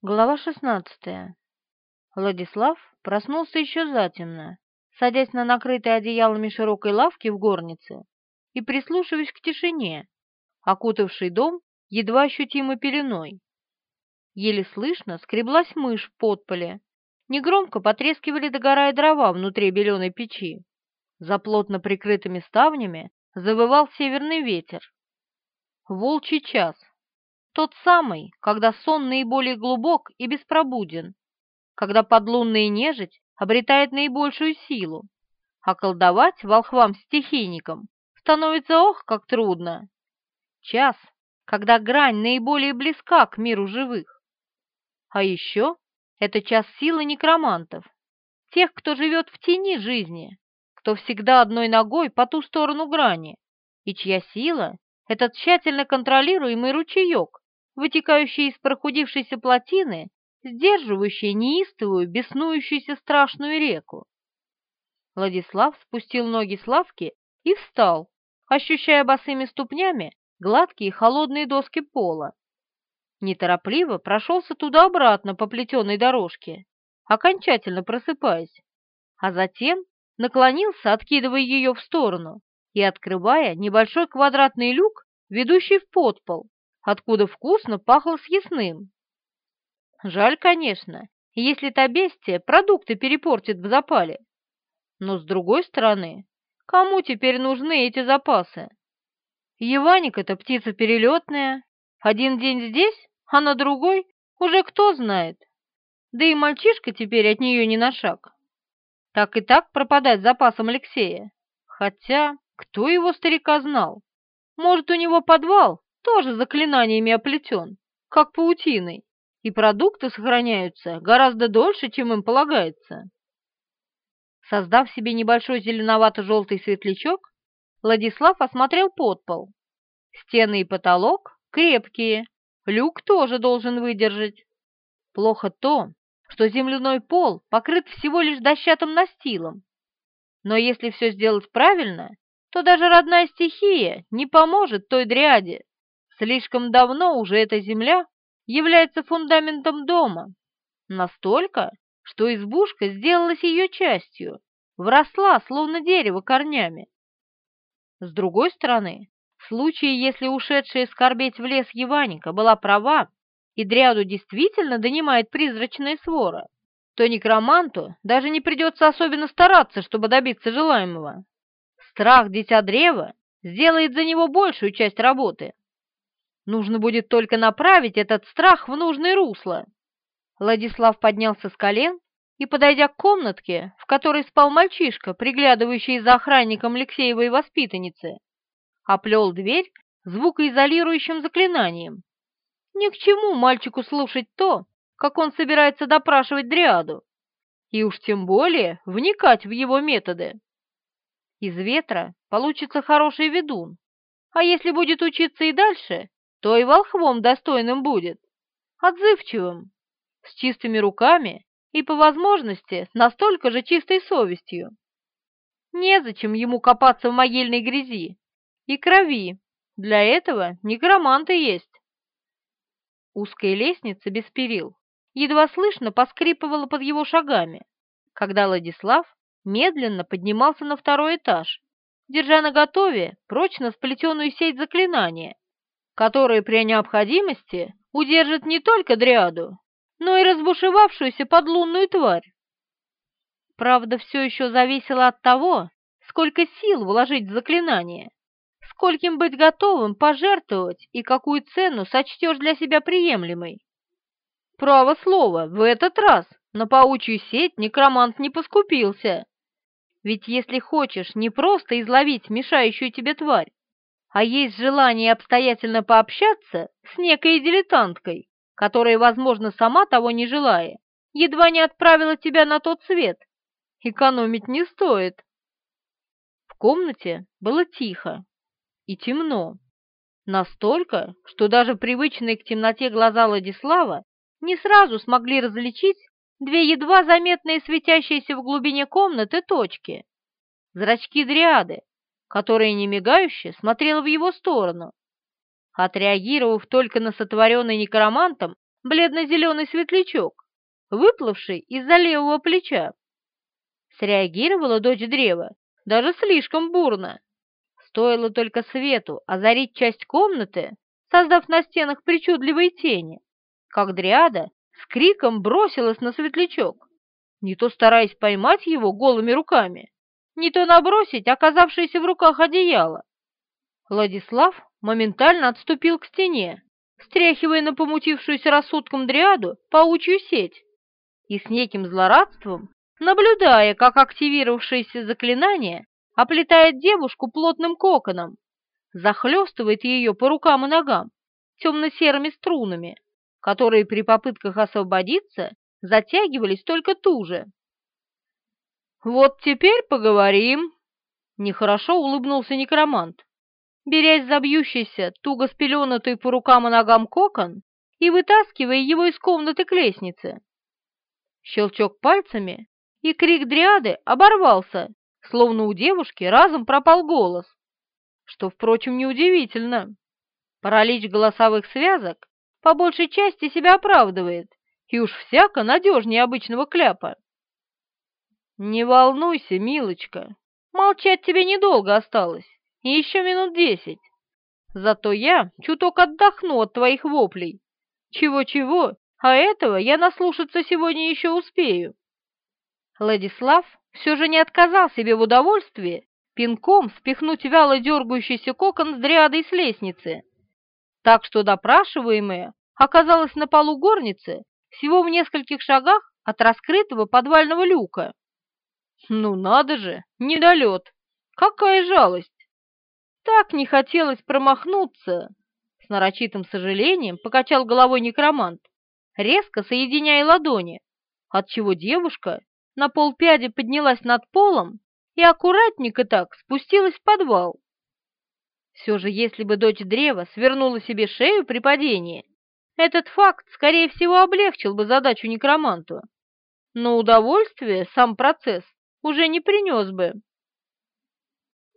Глава шестнадцатая. Владислав проснулся еще затемно, садясь на накрытой одеялами широкой лавки в горнице и прислушиваясь к тишине, окутавшей дом едва ощутимой пеленой. Еле слышно скреблась мышь в подполе, негромко потрескивали догорая дрова внутри беленой печи. За плотно прикрытыми ставнями завывал северный ветер. Волчий час, тот самый, когда сон наиболее глубок и беспробуден, когда подлунная нежить обретает наибольшую силу, а колдовать волхвам-стихийникам становится ох, как трудно. Час, когда грань наиболее близка к миру живых. А еще это час силы некромантов, тех, кто живет в тени жизни, кто всегда одной ногой по ту сторону грани, и чья сила — это тщательно контролируемый ручеек, вытекающие из прохудившейся плотины, сдерживающие неистовую, беснующуюся страшную реку. Владислав спустил ноги с лавки и встал, ощущая босыми ступнями гладкие холодные доски пола. Неторопливо прошелся туда-обратно по плетеной дорожке, окончательно просыпаясь, а затем наклонился, откидывая ее в сторону и открывая небольшой квадратный люк, ведущий в подпол, откуда вкусно пахло съестным. Жаль, конечно, если та бестия продукты перепортит в запале. Но, с другой стороны, кому теперь нужны эти запасы? Еваник — это птица перелетная. Один день здесь, а на другой уже кто знает. Да и мальчишка теперь от нее не на шаг. Так и так пропадать запасом Алексея. Хотя, кто его старика знал? Может, у него подвал, тоже заклинаниями оплетен, как паутиной, и продукты сохраняются гораздо дольше, чем им полагается. Создав себе небольшой зеленовато-желтый светлячок, Владислав осмотрел подпол. Стены и потолок крепкие, люк тоже должен выдержать. Плохо то, что земляной пол покрыт всего лишь дощатым настилом. Но если все сделать правильно, то даже родная стихия не поможет той дряде, Слишком давно уже эта земля является фундаментом дома. Настолько, что избушка сделалась ее частью, вросла, словно дерево, корнями. С другой стороны, в случае, если ушедшая скорбеть в лес Еваника была права, и дряду действительно донимает призрачная свора, то некроманту даже не придется особенно стараться, чтобы добиться желаемого. Страх Дитя Древа сделает за него большую часть работы. Нужно будет только направить этот страх в нужное русло. Владислав поднялся с колен и, подойдя к комнатке, в которой спал мальчишка, приглядывающий за охранником Алексеевой воспитанницы, оплел дверь звукоизолирующим заклинанием. Ни к чему мальчику слушать то, как он собирается допрашивать Дриаду, и уж тем более вникать в его методы. Из ветра получится хороший ведун, а если будет учиться и дальше, то и волхвом достойным будет, отзывчивым, с чистыми руками и, по возможности, настолько же чистой совестью. Незачем ему копаться в могильной грязи и крови, для этого некроманты есть. Узкая лестница без перил едва слышно поскрипывала под его шагами, когда Владислав медленно поднимался на второй этаж, держа наготове прочно сплетенную сеть заклинания, который при необходимости удержит не только дриаду, но и разбушевавшуюся подлунную тварь. Правда, все еще зависело от того, сколько сил вложить в заклинание, скольким быть готовым пожертвовать и какую цену сочтешь для себя приемлемой. Право слово, в этот раз на паучью сеть некромант не поскупился. Ведь если хочешь не просто изловить мешающую тебе тварь, а есть желание обстоятельно пообщаться с некой дилетанткой, которая, возможно, сама того не желая, едва не отправила тебя на тот свет. Экономить не стоит. В комнате было тихо и темно. Настолько, что даже привычные к темноте глаза Владислава не сразу смогли различить две едва заметные светящиеся в глубине комнаты точки. Зрачки дриады, которая немигающе смотрела в его сторону. Отреагировав только на сотворенный некромантом бледно-зеленый светлячок, выплывший из-за левого плеча. Среагировала дочь древа даже слишком бурно. Стоило только свету озарить часть комнаты, создав на стенах причудливые тени, как дриада с криком бросилась на светлячок, не то стараясь поймать его голыми руками, не то набросить оказавшееся в руках одеяло. Владислав моментально отступил к стене, стряхивая на помутившуюся рассудком дриаду паучью сеть, и с неким злорадством, наблюдая, как активировавшееся заклинание оплетает девушку плотным коконом, захлестывает ее по рукам и ногам темно-серыми струнами, которые при попытках освободиться затягивались только туже. «Вот теперь поговорим», — нехорошо улыбнулся некромант, берясь за бьющийся, туго спеленатый по рукам и ногам кокон и вытаскивая его из комнаты к лестнице. Щелчок пальцами, и крик дриады оборвался, словно у девушки разом пропал голос, что, впрочем, неудивительно. Паралич голосовых связок по большей части себя оправдывает, и уж всяко надежнее обычного кляпа. «Не волнуйся, милочка, молчать тебе недолго осталось, еще минут десять. Зато я чуток отдохну от твоих воплей. Чего-чего, а этого я наслушаться сегодня еще успею». Владислав все же не отказал себе в удовольствии пинком спихнуть вяло дергающийся кокон с дриадой с лестницы, так что допрашиваемая оказалась на полу горницы всего в нескольких шагах от раскрытого подвального люка. Ну надо же, недолет! Какая жалость! Так не хотелось промахнуться! С нарочитым сожалением покачал головой некромант, резко соединяя ладони, отчего девушка на полпяди поднялась над полом и аккуратненько так спустилась в подвал. Все же, если бы дочь древа свернула себе шею при падении, этот факт, скорее всего, облегчил бы задачу некроманту. Но удовольствие сам процесс уже не принес бы.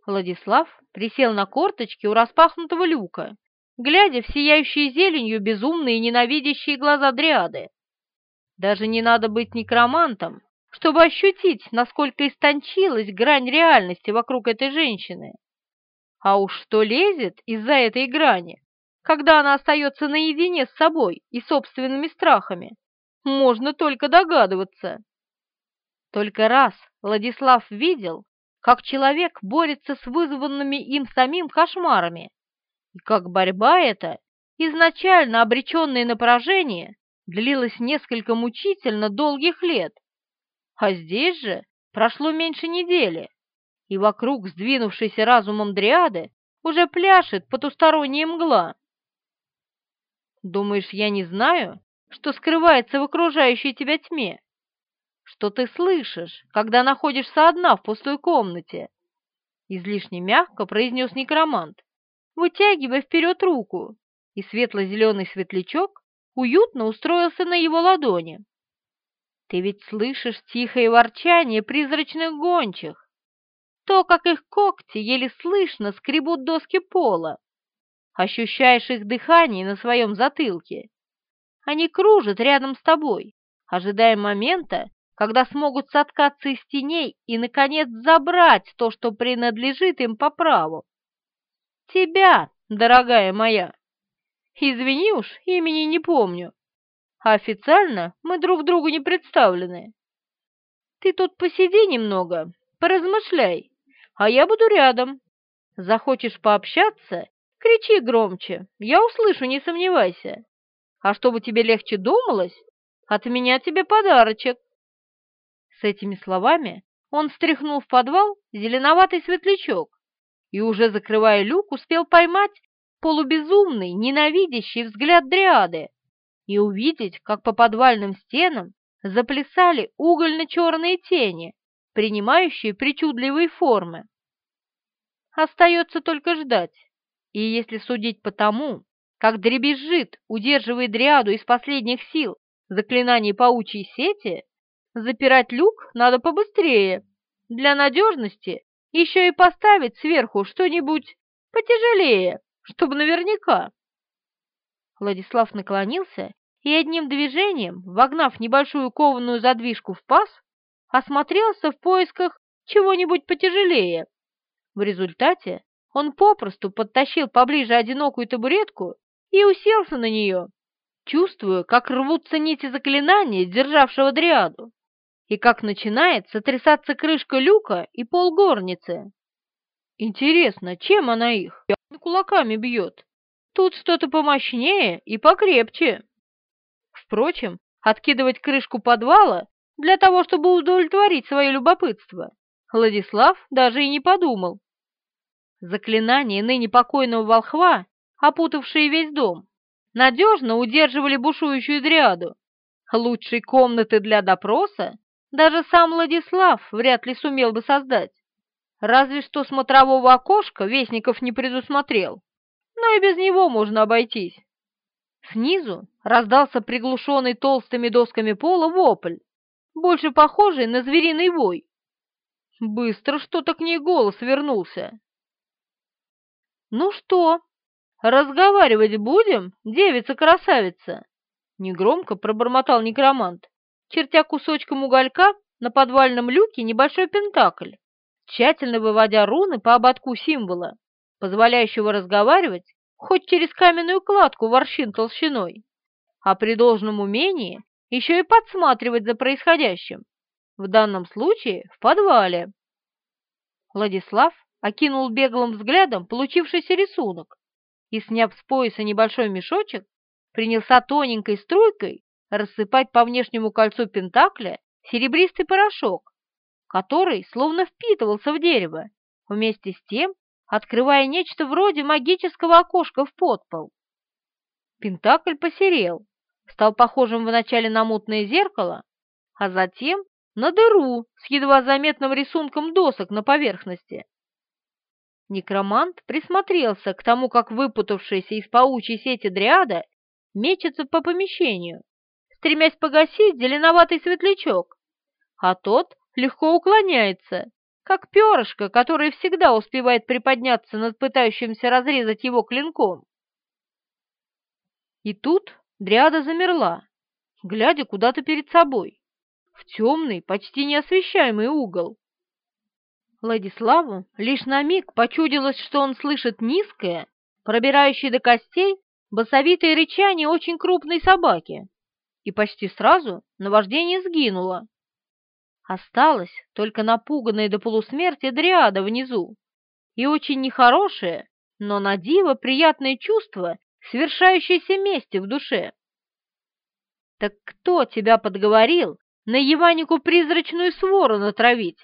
Владислав присел на корточки у распахнутого люка, глядя в сияющие зеленью безумные ненавидящие глаза дриады. Даже не надо быть некромантом, чтобы ощутить, насколько истончилась грань реальности вокруг этой женщины. А уж что лезет из-за этой грани, когда она остается наедине с собой и собственными страхами, можно только догадываться. Только раз Владислав видел, как человек борется с вызванными им самим кошмарами, и как борьба эта, изначально обреченная на поражение, длилась несколько мучительно долгих лет. А здесь же прошло меньше недели, и вокруг сдвинувшейся разумом дриады уже пляшет потусторонняя мгла. Думаешь, я не знаю, что скрывается в окружающей тебя тьме? Что ты слышишь, когда находишься одна в пустой комнате?» Излишне мягко произнес некромант, вытягивая вперед руку, и светло-зеленый светлячок уютно устроился на его ладони. «Ты ведь слышишь тихое ворчание призрачных гончих, то, как их когти еле слышно скребут доски пола, ощущаешь их дыхание на своем затылке. Они кружат рядом с тобой, ожидая момента, когда смогут соткаться из теней и, наконец, забрать то, что принадлежит им по праву. Тебя, дорогая моя. Извини уж, имени не помню. А официально мы друг другу не представлены. Ты тут посиди немного, поразмышляй, а я буду рядом. Захочешь пообщаться Кричи громче, я услышу, не сомневайся. А чтобы тебе легче думалось, от меня тебе подарочек. С этими словами он встряхнул в подвал зеленоватый светлячок и, уже закрывая люк, успел поймать полубезумный, ненавидящий взгляд дриады и увидеть, как по подвальным стенам заплясали угольно-черные тени, принимающие причудливые формы. Остается только ждать. И если судить по тому, как дребезжит, удерживая дриаду из последних сил заклинаний паучьей сети, запирать люк надо побыстрее. Для надежности еще и поставить сверху что-нибудь потяжелее, чтобы наверняка. Владислав наклонился и одним движением, вогнав небольшую кованую задвижку в паз, осмотрелся в поисках чего-нибудь потяжелее. В результате он попросту подтащил поближе одинокую табуретку и уселся на нее, чувствуя, как рвутся нити заклинания, державшего дриаду, и как начинает сотрясаться крышка люка и пол горницы. Интересно, чем она их? Кулаками бьет. Тут что-то помощнее и покрепче. Впрочем, откидывать крышку подвала для того, чтобы удовлетворить свое любопытство, Владислав даже и не подумал. Заклинания ныне покойного волхва, опутавшие весь дом, надежно удерживали бушующую дриаду. Лучшей комнаты для допроса даже сам Владислав вряд ли сумел бы создать. Разве что смотрового окошка Вестников не предусмотрел, но и без него можно обойтись. Снизу раздался приглушенный толстыми досками пола вопль, больше похожий на звериный вой. Быстро что-то к ней голос вернулся. «Ну что, разговаривать будем, девица-красавица?» Негромко пробормотал некромант, чертя кусочком уголька на подвальном люке небольшой пентакль, тщательно выводя руны по ободку символа, позволяющего разговаривать хоть через каменную кладку ворщин толщиной, а при должном умении еще и подсматривать за происходящим, в данном случае в подвале. Владислав окинул беглым взглядом получившийся рисунок и, сняв с пояса небольшой мешочек, принялся тоненькой струйкой рассыпать по внешнему кольцу пентакля серебристый порошок, который словно впитывался в дерево, вместе с тем открывая нечто вроде магического окошка в подпол. Пентакль посерел, стал похожим вначале на мутное зеркало, а затем на дыру с едва заметным рисунком досок на поверхности. Некромант присмотрелся к тому, как выпутавшаяся из паучьей сети дриада мечется по помещению, стремясь погасить зеленоватый светлячок, а тот легко уклоняется, как перышко, которое всегда успевает приподняться над пытающимся разрезать его клинком. И тут Дриада замерла, глядя куда-то перед собой, в темный, почти неосвещаемый угол. Владиславу лишь на миг почудилось, что он слышит низкое, пробирающее до костей, басовитое рычание очень крупной собаки, и почти сразу наваждение сгинуло. Осталось только напуганная до полусмерти дриада внизу и очень нехорошее, но на диво приятное чувство, свершающееся мести в душе. «Так кто тебя подговорил на Еванику призрачную свору натравить?»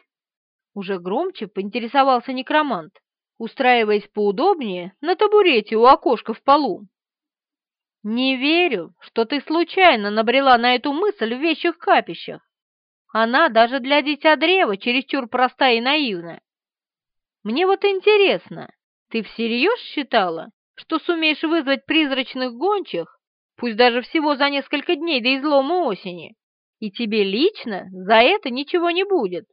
Уже громче поинтересовался некромант, устраиваясь поудобнее на табурете у окошка в полу. «Не верю, что ты случайно набрела на эту мысль в вещих капищах. Она даже для дитя древа чересчур простая и наивна. Мне вот интересно, ты всерьез считала, что сумеешь вызвать призрачных гончих, пусть даже всего за несколько дней до излома осени, и тебе лично за это ничего не будет?»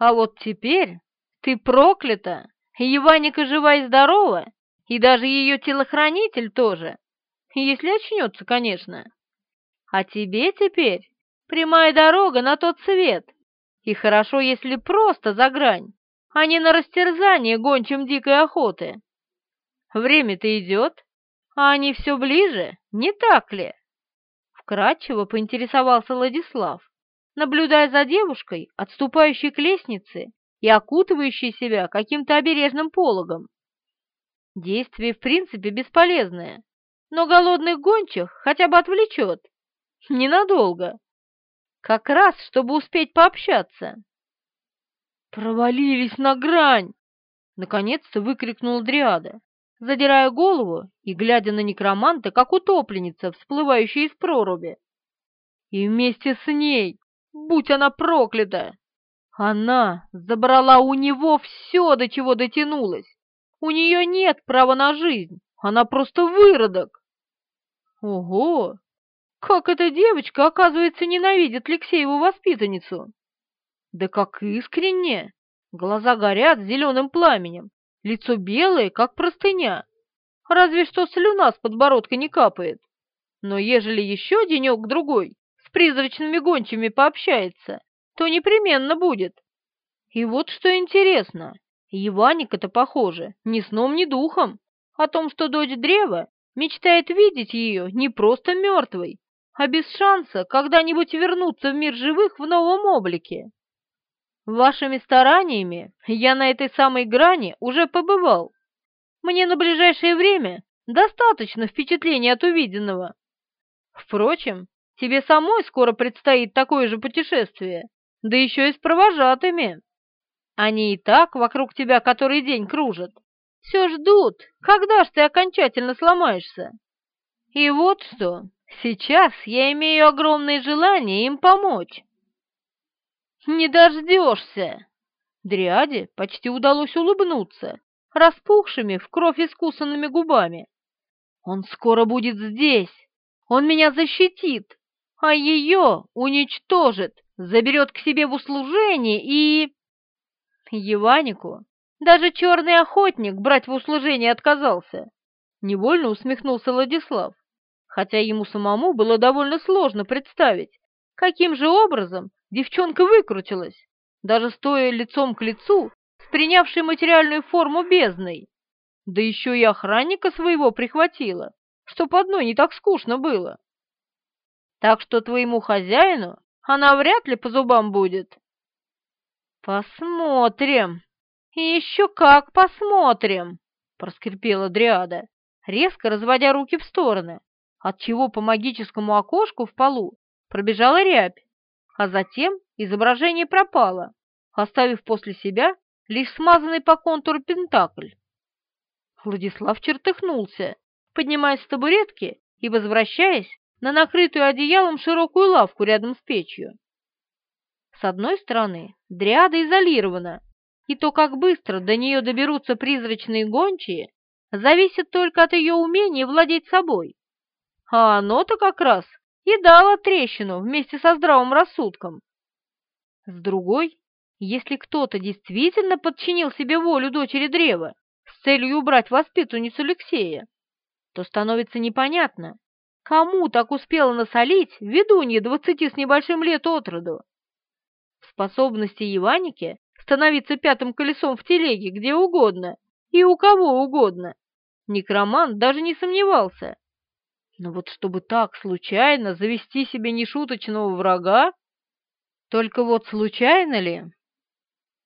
А вот теперь ты проклята, Еваника жива и здорова, и даже ее телохранитель тоже, если очнется, конечно. А тебе теперь прямая дорога на тот свет, и хорошо, если просто за грань, а не на растерзание гончим дикой охоты. Время-то идет, а они все ближе, не так ли? Вкратчиво поинтересовался Владислав наблюдая за девушкой, отступающей к лестнице и окутывающей себя каким-то обережным пологом. Действие в принципе бесполезное, но голодных гончих хотя бы отвлечет. Ненадолго. Как раз, чтобы успеть пообщаться. «Провалились на грань!» Наконец-то выкрикнул Дриада, задирая голову и глядя на некроманта, как утопленница, всплывающая из проруби. И вместе с ней будь она проклята! Она забрала у него все, до чего дотянулась. У нее нет права на жизнь, она просто выродок. Ого! Как эта девочка, оказывается, ненавидит Алексееву воспитанницу! Да как искренне! Глаза горят зеленым пламенем, лицо белое, как простыня. Разве что слюна с подбородка не капает. Но ежели еще денек-другой с призрачными гончими пообщается, то непременно будет. И вот что интересно, Иваник-то, похоже, ни сном, ни духом о том, что дочь древа мечтает видеть ее не просто мертвой, а без шанса когда-нибудь вернуться в мир живых в новом облике. Вашими стараниями я на этой самой грани уже побывал. Мне на ближайшее время достаточно впечатлений от увиденного. Впрочем, тебе самой скоро предстоит такое же путешествие, да еще и с провожатыми. Они и так вокруг тебя который день кружат. Все ждут, когда ж ты окончательно сломаешься. И вот что, сейчас я имею огромное желание им помочь. Не дождешься. Дриаде почти удалось улыбнуться, распухшими в кровь искусанными губами. Он скоро будет здесь, он меня защитит, а ее уничтожит, заберет к себе в услужение и... Еванику даже черный охотник брать в услужение отказался. Невольно усмехнулся Владислав, хотя ему самому было довольно сложно представить, каким же образом девчонка выкрутилась, даже стоя лицом к лицу с принявшей материальную форму бездной. Да еще и охранника своего прихватила, чтоб одной не так скучно было. Так что твоему хозяину она вряд ли по зубам будет. «Посмотрим! Еще как посмотрим!» — проскрипела Дриада, резко разводя руки в стороны, отчего по магическому окошку в полу пробежала рябь, а затем изображение пропало, оставив после себя лишь смазанный по контуру пентакль. Владислав чертыхнулся, поднимаясь с табуретки и возвращаясь на накрытую одеялом широкую лавку рядом с печью. С одной стороны, дриада изолирована, и то, как быстро до нее доберутся призрачные гончие, зависит только от ее умения владеть собой. А оно-то как раз и дало трещину вместе со здравым рассудком. С другой, если кто-то действительно подчинил себе волю дочери древа с целью убрать воспитанницу Алексея, то становится непонятно, кому так успела насолить ведунья двадцати с небольшим лет от роду способности Иваники становиться пятым колесом в телеге где угодно и у кого угодно. Некромант даже не сомневался. Но вот чтобы так случайно завести себе нешуточного врага, только вот случайно ли?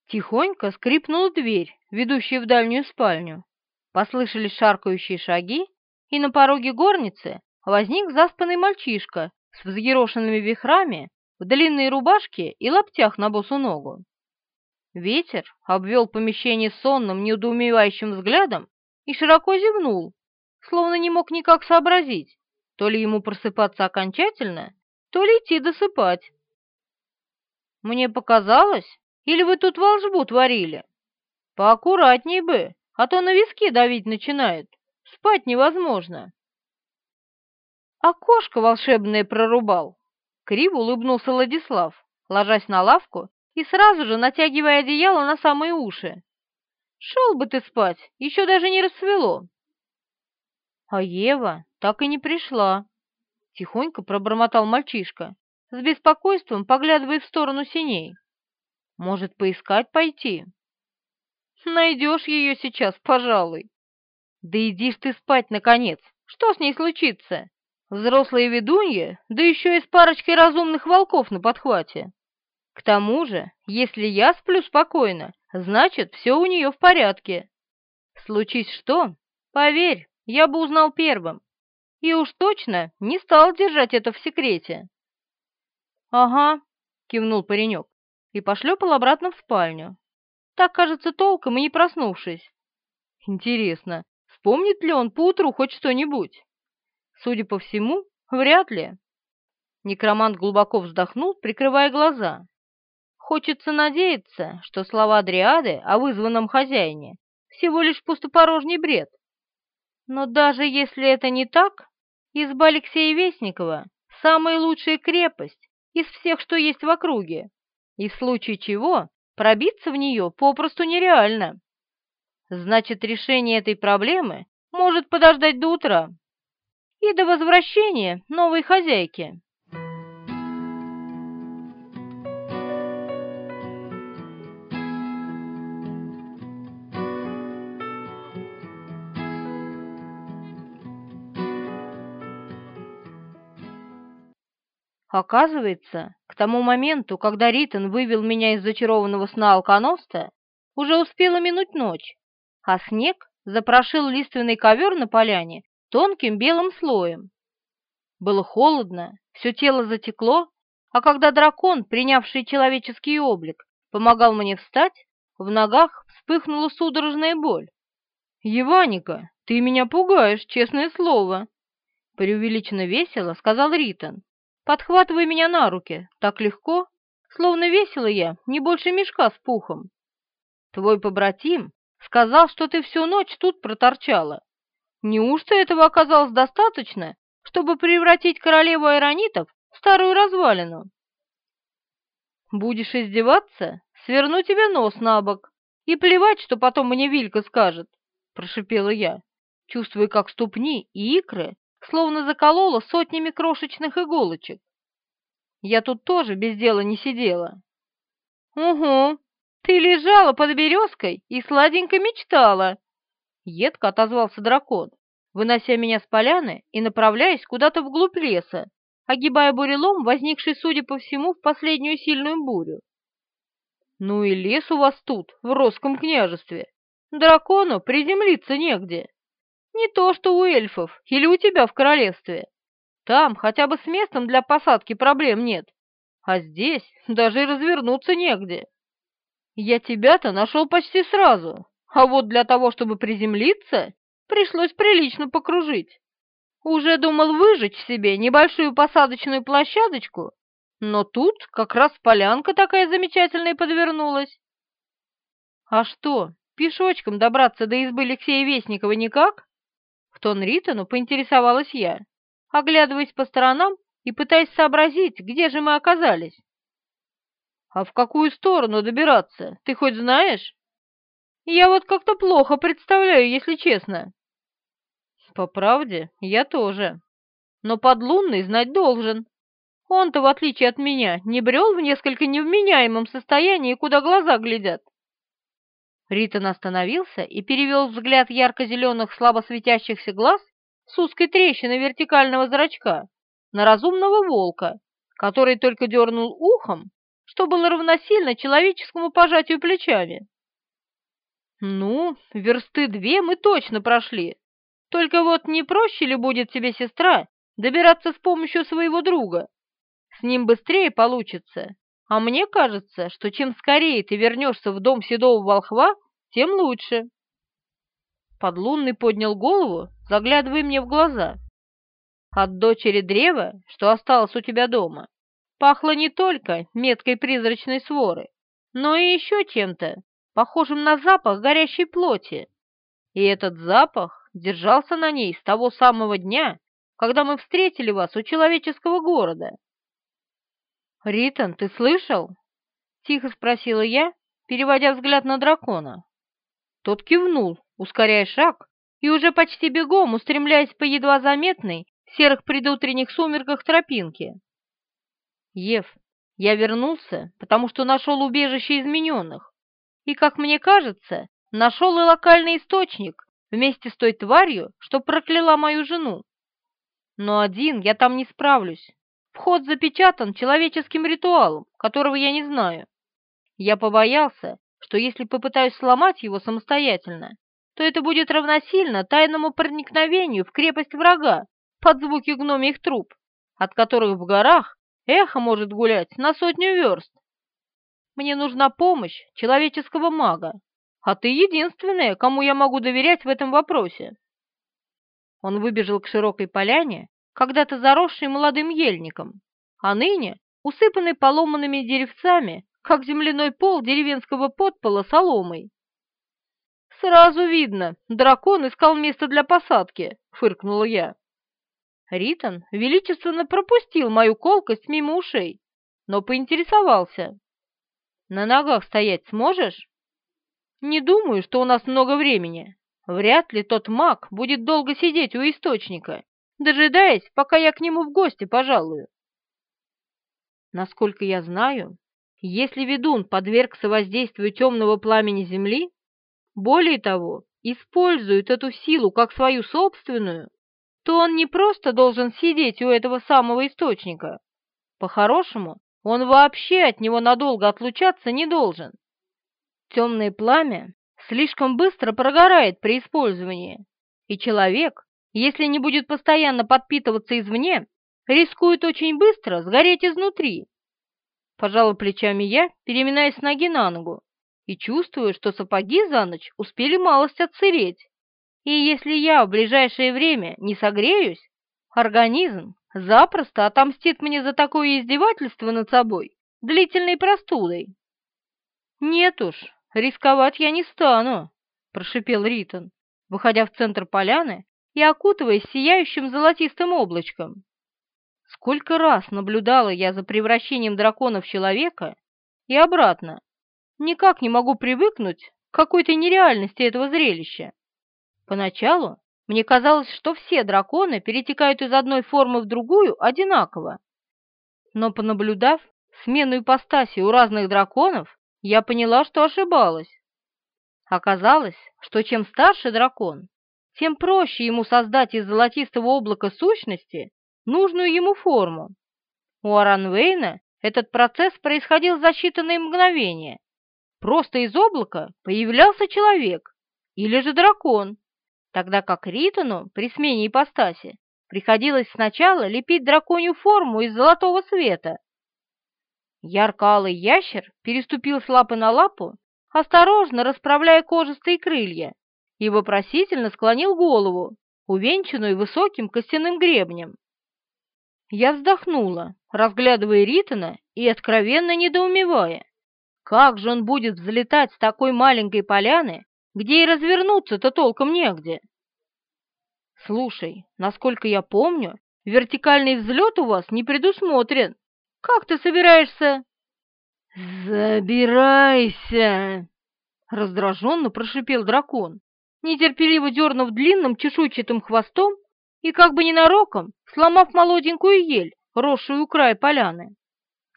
Тихонько скрипнула дверь, ведущая в дальнюю спальню. Послышались шаркающие шаги, и на пороге горницы возник заспанный мальчишка с взъерошенными вихрами в длинной рубашке и лаптях на босу ногу. Ветер обвел помещение сонным, неудоумевающим взглядом и широко зевнул, словно не мог никак сообразить, то ли ему просыпаться окончательно, то ли идти досыпать. «Мне показалось, или вы тут волшбу творили? Поаккуратней бы, а то на виски давить начинает, спать невозможно». «Окошко волшебное прорубал», Криво улыбнулся Владислав, ложась на лавку и сразу же натягивая одеяло на самые уши. «Шел бы ты спать, еще даже не рассвело». А Ева так и не пришла. Тихонько пробормотал мальчишка, с беспокойством поглядывая в сторону синей. «Может, поискать пойти?» «Найдешь ее сейчас, пожалуй». «Да иди ж ты спать, наконец! Что с ней случится?» Взрослые ведуньи, да еще и с парочкой разумных волков на подхвате. К тому же, если я сплю спокойно, значит, все у нее в порядке. Случись что, поверь, я бы узнал первым. И уж точно не стал держать это в секрете. «Ага», — кивнул паренек и пошлепал обратно в спальню. Так, кажется, толком и не проснувшись. Интересно, вспомнит ли он поутру хоть что-нибудь? Судя по всему, вряд ли. Некромант глубоко вздохнул, прикрывая глаза. Хочется надеяться, что слова Дриады о вызванном хозяине всего лишь пустопорожний бред. Но даже если это не так, изба Алексея Вестникова – самая лучшая крепость из всех, что есть в округе, и в случае чего пробиться в нее попросту нереально. Значит, решение этой проблемы может подождать до утра. и до возвращения новой хозяйки. Оказывается, к тому моменту, когда Ритон вывел меня из зачарованного сна алконоста, уже успела минуть ночь, а снег запрошил лиственный ковер на поляне тонким белым слоем. Было холодно, все тело затекло, а когда дракон, принявший человеческий облик, помогал мне встать, в ногах вспыхнула судорожная боль. «Еваника, ты меня пугаешь, честное слово!» Преувеличенно весело сказал Ритон, подхватывая меня на руки, так легко, словно весила я не больше мешка с пухом. Твой побратим сказал, что ты всю ночь тут проторчала. Неужто этого оказалось достаточно, чтобы превратить королеву айронитов в старую развалину? Будешь издеваться, сверну тебе нос на бок, и плевать, что потом мне Вилька скажет, — прошипела я, чувствуя, как ступни и икры словно заколола сотнями крошечных иголочек. Я тут тоже без дела не сидела. «Угу, ты лежала под березкой и сладенько мечтала!» Едко отозвался дракон, вынося меня с поляны и направляясь куда-то вглубь леса, огибая бурелом, возникший, судя по всему, в последнюю сильную бурю. «Ну и лес у вас тут, в Росском княжестве. Дракону приземлиться негде. Не то, что у эльфов или у тебя в королевстве. Там хотя бы с местом для посадки проблем нет. А здесь даже и развернуться негде. Я тебя-то нашел почти сразу, а вот для того, чтобы приземлиться, пришлось прилично покружить. Уже думал выжечь себе небольшую посадочную площадочку, но тут как раз полянка такая замечательная подвернулась. А что, пешочком добраться до избы Алексея Вестникова никак? В тон Ритону поинтересовалась я, оглядываясь по сторонам и пытаясь сообразить, где же мы оказались. «А в какую сторону добираться, ты хоть знаешь?» «Я вот как-то плохо представляю, если честно». «По правде, я тоже. Но подлунный знать должен. Он-то, в отличие от меня, не брел в несколько невменяемом состоянии, куда глаза глядят. Ритон остановился и перевел взгляд ярко-зеленых слабо светящихся глаз с узкой трещиной вертикального зрачка на разумного волка, который только дернул ухом, что было равносильно человеческому пожатию плечами. «Ну, версты две мы точно прошли. Только вот не проще ли будет тебе, сестра, добираться с помощью своего друга? С ним быстрее получится, а мне кажется, что чем скорее ты вернешься в дом седого волхва, тем лучше. Подлунный поднял голову, заглядывая мне в глаза. От дочери древа, что осталось у тебя дома, пахло не только меткой призрачной своры, но и еще чем-то, похожим на запах горящей плоти. И этот запах держался на ней с того самого дня, когда мы встретили вас у человеческого города. «Ритон, ты слышал?» — тихо спросила я, переводя взгляд на дракона. Тот кивнул, ускоряя шаг, и уже почти бегом, устремляясь по едва заметной в серых предутренних сумерках тропинке. «Ев, я вернулся, потому что нашел убежище измененных, и, как мне кажется, нашел и локальный источник вместе с той тварью, что прокляла мою жену. Но один я там не справлюсь. Вход запечатан человеческим ритуалом, которого я не знаю. Я побоялся, что если попытаюсь сломать его самостоятельно, то это будет равносильно тайному проникновению в крепость врага под звуки гномьих труб, от которых в горах эхо может гулять на сотню верст. Мне нужна помощь человеческого мага, а ты единственная, кому я могу доверять в этом вопросе. Он выбежал к широкой поляне, когда-то заросший молодым ельником, а ныне усыпанный поломанными деревцами, как земляной пол деревенского подпола соломой. «Сразу видно, дракон искал место для посадки», — фыркнула я. Ритон величественно пропустил мою колкость мимо ушей, но поинтересовался. «На ногах стоять сможешь?» «Не думаю, что у нас много времени. Вряд ли тот маг будет долго сидеть у источника, дожидаясь, пока я к нему в гости пожалую. Насколько я знаю, если ведун подвергся воздействию темного пламени Земли, более того, использует эту силу как свою собственную, то он не просто должен сидеть у этого самого источника. По-хорошему, он вообще от него надолго отлучаться не должен. Темное пламя слишком быстро прогорает при использовании, и человек, если не будет постоянно подпитываться извне, рискует очень быстро сгореть изнутри. Пожала плечами я, переминаясь с ноги на ногу, и чувствую, что сапоги за ночь успели малость отсыреть. И если я в ближайшее время не согреюсь, организм запросто отомстит мне за такое издевательство над собой длительной простудой. «Нет уж, рисковать я не стану», — прошипел Ритон, выходя в центр поляны и окутываясь сияющим золотистым облачком. Сколько раз наблюдала я за превращением дракона в человека и обратно. Никак не могу привыкнуть к какой-то нереальности этого зрелища. Поначалу мне казалось, что все драконы перетекают из одной формы в другую одинаково. Но понаблюдав смену ипостаси у разных драконов, я поняла, что ошибалась. Оказалось, что чем старше дракон, тем проще ему создать из золотистого облака сущности нужную ему форму. У Аранвейна этот процесс происходил за считанные мгновения. Просто из облака появлялся человек или же дракон, тогда как Ритону при смене ипостаси приходилось сначала лепить драконью форму из золотого света. Ярко-алый ящер переступил с лапы на лапу, осторожно расправляя кожистые крылья, и вопросительно склонил голову, увенчанную высоким костяным гребнем. Я вздохнула, разглядывая Ритона и откровенно недоумевая. Как же он будет взлетать с такой маленькой поляны, где и развернуться-то толком негде? Слушай, насколько я помню, вертикальный взлет у вас не предусмотрен. Как ты собираешься? Забирайся! Раздраженно прошипел дракон, нетерпеливо дернув длинным чешуйчатым хвостом и как бы ненароком сломав молоденькую ель, росшую у края поляны.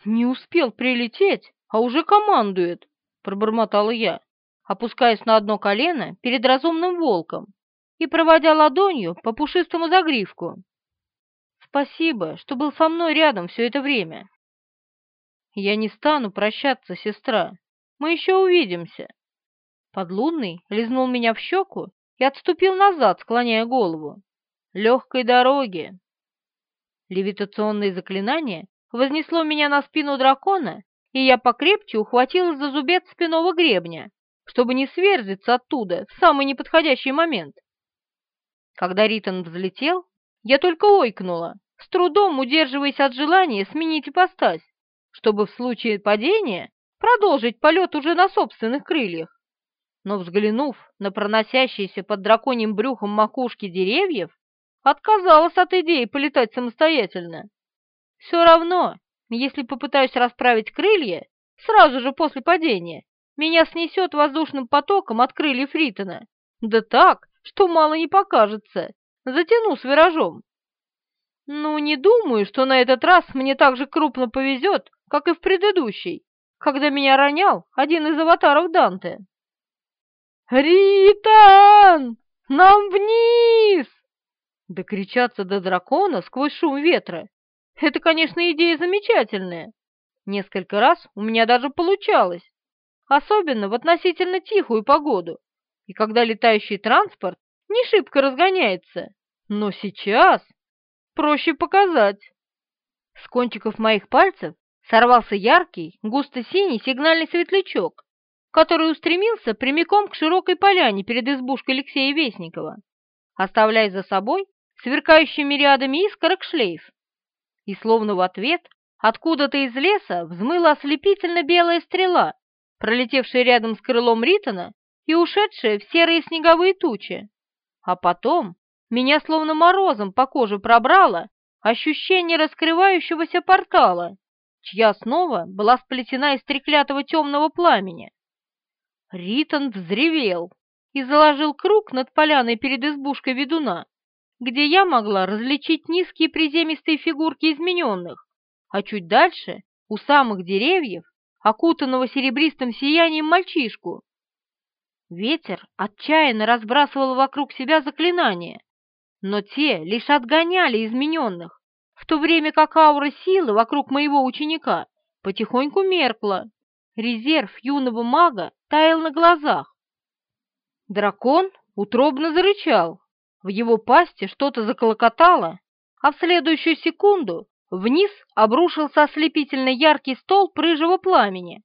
«Не успел прилететь, а уже командует», — пробормотала я, опускаясь на одно колено перед разумным волком и проводя ладонью по пушистому загривку. «Спасибо, что был со мной рядом все это время». «Я не стану прощаться, сестра. Мы еще увидимся». Подлунный лизнул меня в щеку и отступил назад, склоняя голову легкой дороги. Левитационное заклинание вознесло меня на спину дракона, и я покрепче ухватилась за зубец спинного гребня, чтобы не сверзиться оттуда в самый неподходящий момент. Когда Ритон взлетел, я только ойкнула, с трудом удерживаясь от желания сменить ипостась, чтобы в случае падения продолжить полет уже на собственных крыльях. Но взглянув на проносящиеся под драконьим брюхом макушки деревьев, отказалась от идеи полетать самостоятельно. Все равно, если попытаюсь расправить крылья, сразу же после падения, меня снесет воздушным потоком от крыльев Ритона. Да так, что мало не покажется. Затяну с виражом. Ну, не думаю, что на этот раз мне так же крупно повезет, как и в предыдущий, когда меня ронял один из аватаров Данте. «Ритан! Нам вниз!» Докричаться до дракона сквозь шум ветра — это, конечно, идея замечательная. Несколько раз у меня даже получалось, особенно в относительно тихую погоду, и когда летающий транспорт не шибко разгоняется. Но сейчас проще показать. С кончиков моих пальцев сорвался яркий, густо-синий сигнальный светлячок, который устремился прямиком к широкой поляне перед избушкой Алексея Вестникова, оставляя за собой сверкающими рядами искорок шлейф. И словно в ответ откуда-то из леса взмыла ослепительно белая стрела, пролетевшая рядом с крылом Ритона и ушедшая в серые снеговые тучи. А потом меня словно морозом по коже пробрало ощущение раскрывающегося портала, чья основа была сплетена из треклятого темного пламени. Ритон взревел и заложил круг над поляной перед избушкой ведуна, где я могла различить низкие приземистые фигурки измененных, а чуть дальше, у самых деревьев, окутанного серебристым сиянием мальчишку. Ветер отчаянно разбрасывал вокруг себя заклинания, но те лишь отгоняли измененных, в то время как аура силы вокруг моего ученика потихоньку меркла. Резерв юного мага таял на глазах. Дракон утробно зарычал. В его пасти что-то заколокотало, а в следующую секунду вниз обрушился ослепительно яркий стол рыжего пламени,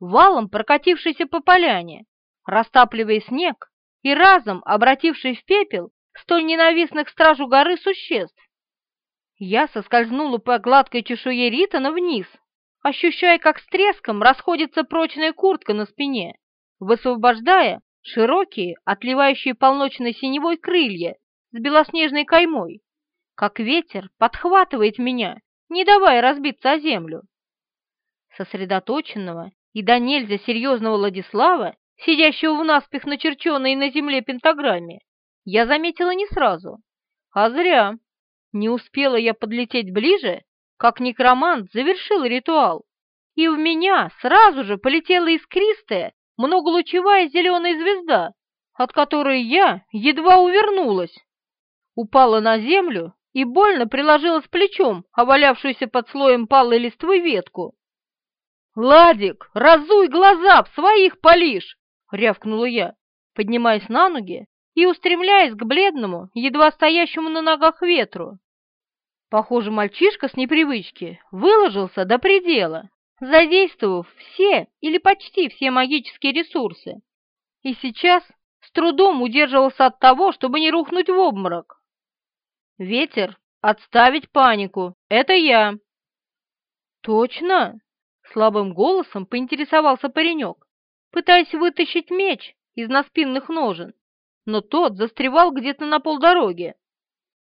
валом прокатившийся по поляне, растапливая снег и разом обративший в пепел столь ненавистных стражу горы существ. Я соскользнула по гладкой чешуе Ритана вниз, ощущая, как с треском расходится прочная куртка на спине, высвобождая широкие, отливающие полночной синевой крылья с белоснежной каймой, как ветер подхватывает меня, не давая разбиться о землю. Сосредоточенного и до нельзя серьезного Владислава, сидящего в наспех начерченной на земле пентаграмме, я заметила не сразу. А зря. Не успела я подлететь ближе, как некромант завершил ритуал, и в меня сразу же полетела искристая, многолучевая зеленая звезда, от которой я едва увернулась. Упала на землю и больно приложилась плечом, овалявшуюся под слоем палой листвы ветку. «Ладик, разуй глаза, в своих полишь!» — рявкнула я, поднимаясь на ноги и устремляясь к бледному, едва стоящему на ногах ветру. Похоже, мальчишка с непривычки выложился до предела, задействовав все или почти все магические ресурсы, и сейчас с трудом удерживался от того, чтобы не рухнуть в обморок. «Ветер, отставить панику, это я!» «Точно?» — слабым голосом поинтересовался паренек, пытаясь вытащить меч из наспинных ножен, но тот застревал где-то на полдороге.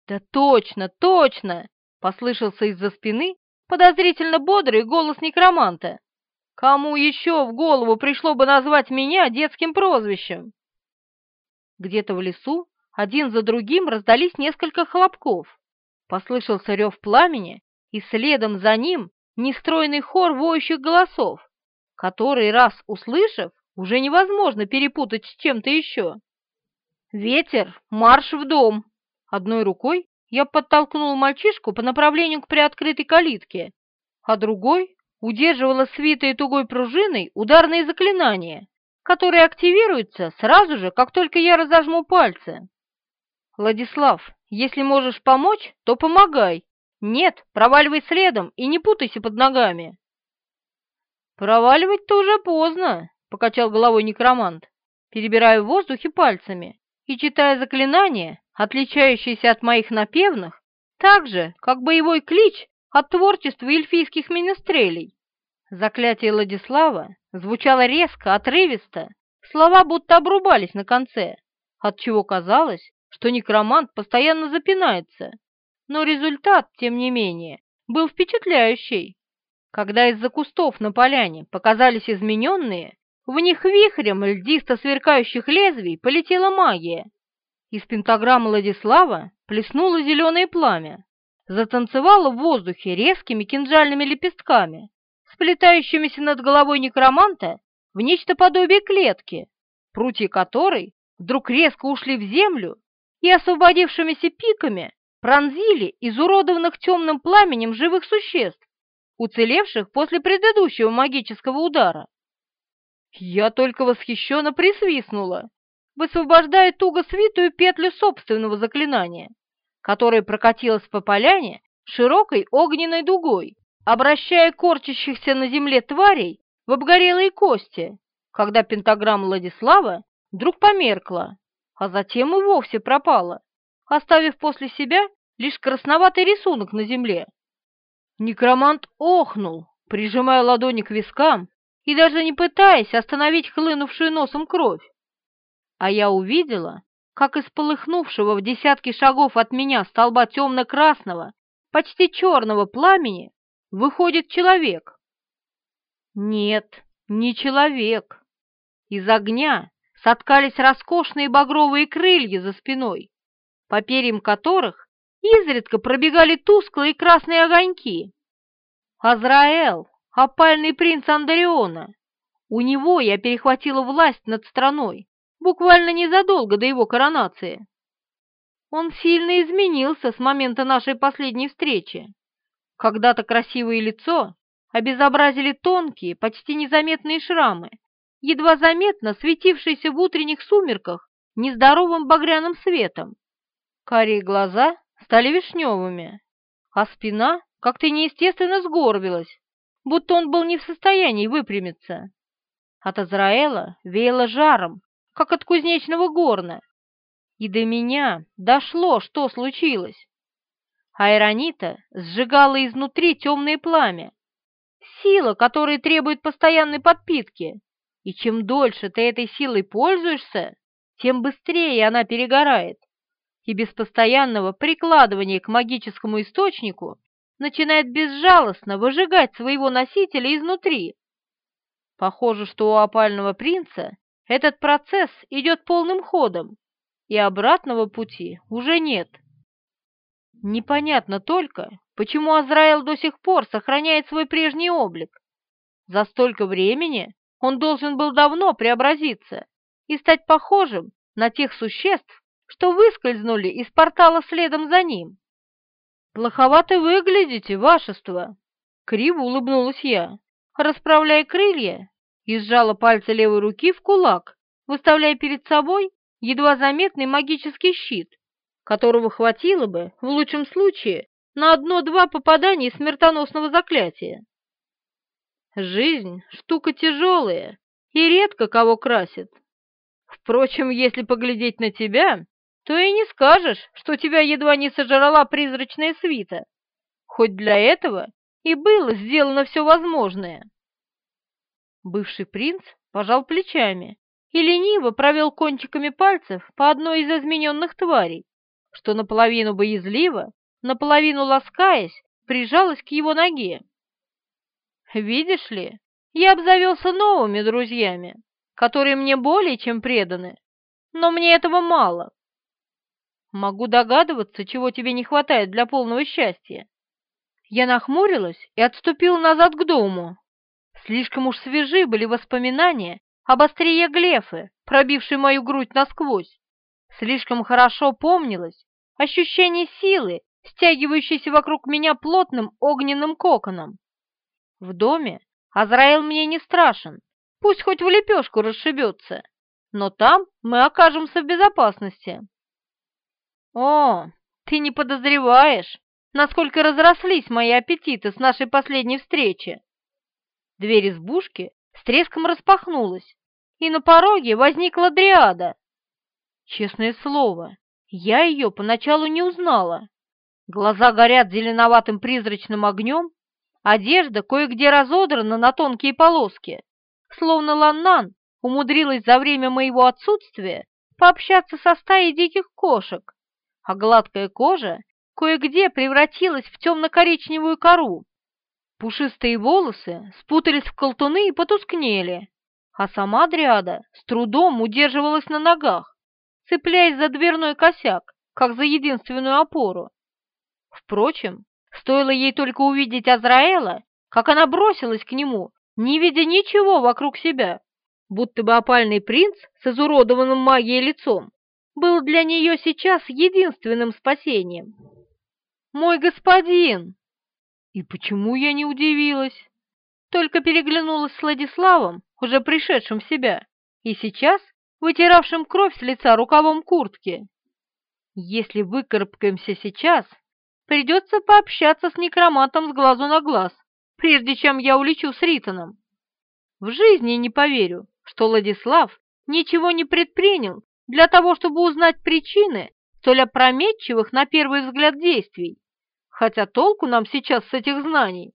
«Да точно, точно!» — послышался из-за спины подозрительно бодрый голос некроманта. «Кому еще в голову пришло бы назвать меня детским прозвищем?» Где-то в лесу один за другим раздались несколько хлопков. Послышался рев пламени, и следом за ним нестройный хор воющих голосов, который, раз услышав, уже невозможно перепутать с чем-то еще. «Ветер, марш в дом!» Одной рукой я подтолкнул мальчишку по направлению к приоткрытой калитке, а другой удерживала свитой тугой пружиной ударные заклинания, которые активируются сразу же, как только я разожму пальцы. «Владислав, если можешь помочь, то помогай. Нет, проваливай следом и не путайся под ногами». «Проваливать-то уже поздно», — покачал головой некромант, перебирая в воздухе пальцами и читая заклинания, отличающиеся от моих напевных, так же, как боевой клич от творчества эльфийских министрелей. Заклятие Владислава звучало резко, отрывисто, слова будто обрубались на конце, отчего казалось, что некромант постоянно запинается. Но результат, тем не менее, был впечатляющий. Когда из-за кустов на поляне показались измененные, в них вихрем льдисто сверкающих лезвий полетела магия. Из пентаграммы Владислава плеснуло зеленое пламя, затанцевало в воздухе резкими кинжальными лепестками, сплетающимися над головой некроманта в нечто подобие клетки, прутья которой вдруг резко ушли в землю и освободившимися пиками пронзили изуродованных темным пламенем живых существ, уцелевших после предыдущего магического удара. Я только восхищенно присвистнула, высвобождая туго свитую петлю собственного заклинания, которая прокатилась по поляне широкой огненной дугой, обращая корчащихся на земле тварей в обгорелые кости, когда пентаграмма Владислава вдруг померкла, а затем и вовсе пропала, оставив после себя лишь красноватый рисунок на земле. Некромант охнул, прижимая ладони к вискам и даже не пытаясь остановить хлынувшую носом кровь а я увидела, как из полыхнувшего в десятки шагов от меня столба темно-красного, почти черного пламени выходит человек. Нет, не человек. Из огня соткались роскошные багровые крылья за спиной, по перьям которых изредка пробегали тусклые красные огоньки. Азраэл, опальный принц Андариона. У него я перехватила власть над страной, буквально незадолго до его коронации. Он сильно изменился с момента нашей последней встречи. Когда-то красивое лицо обезобразили тонкие, почти незаметные шрамы, едва заметно светившиеся в утренних сумерках нездоровым багряным светом. Карие глаза стали вишневыми, а спина как-то неестественно сгорбилась, будто он был не в состоянии выпрямиться. От Азраэла веяло жаром, как от кузнечного горна, и до меня дошло, что случилось. Айронита сжигала изнутри темное пламя, сила, которая требует постоянной подпитки, и чем дольше ты этой силой пользуешься, тем быстрее она перегорает, и без постоянного прикладывания к магическому источнику начинает безжалостно выжигать своего носителя изнутри. Похоже, что у опального принца этот процесс идет полным ходом, и обратного пути уже нет. Непонятно только, почему Азраил до сих пор сохраняет свой прежний облик. За столько времени он должен был давно преобразиться и стать похожим на тех существ, что выскользнули из портала следом за ним. «Плоховато выглядите, вашество!» Криво улыбнулась я, расправляя крылья, и сжала пальцы левой руки в кулак, выставляя перед собой едва заметный магический щит, которого хватило бы, в лучшем случае, на одно-два попадания смертоносного заклятия. Жизнь — штука тяжелая и редко кого красит. Впрочем, если поглядеть на тебя, то и не скажешь, что тебя едва не сожрала призрачная свита, хоть для этого и было сделано все возможное. Бывший принц пожал плечами и лениво провел кончиками пальцев по одной из измененных тварей, что наполовину боязливо, наполовину ласкаясь, прижалась к его ноге. «Видишь ли, я обзавелся новыми друзьями, которые мне более чем преданы, но мне этого мало. Могу догадываться, чего тебе не хватает для полного счастья». Я нахмурилась и отступила назад к дому. Слишком уж свежи были воспоминания об острие глефы, пробившей мою грудь насквозь. Слишком хорошо помнилось ощущение силы, стягивающейся вокруг меня плотным огненным коконом. В доме Азраил мне не страшен, пусть хоть в лепешку расшибется, но там мы окажемся в безопасности. О, ты не подозреваешь, насколько разрослись мои аппетиты с нашей последней встречи. Дверь избушки с треском распахнулась, и на пороге возникла дриада. Честное слово, я ее поначалу не узнала. Глаза горят зеленоватым призрачным огнем, одежда кое-где разодрана на тонкие полоски, словно Ланнан умудрилась за время моего отсутствия пообщаться со стаей диких кошек, а гладкая кожа кое-где превратилась в темно-коричневую кору. Пушистые волосы спутались в колтуны и потускнели, а сама Дриада с трудом удерживалась на ногах, цепляясь за дверной косяк, как за единственную опору. Впрочем, стоило ей только увидеть Азраэла, как она бросилась к нему, не видя ничего вокруг себя, будто бы опальный принц с изуродованным магией лицом был для нее сейчас единственным спасением. «Мой господин!» И почему я не удивилась? Только переглянулась с Владиславом, уже пришедшим в себя, и сейчас вытиравшим кровь с лица рукавом куртки. Если выкарабкаемся сейчас, придется пообщаться с некромантом с глазу на глаз, прежде чем я улечу с Ритоном. В жизни не поверю, что Владислав ничего не предпринял для того, чтобы узнать причины столь опрометчивых на первый взгляд действий хотя толку нам сейчас с этих знаний.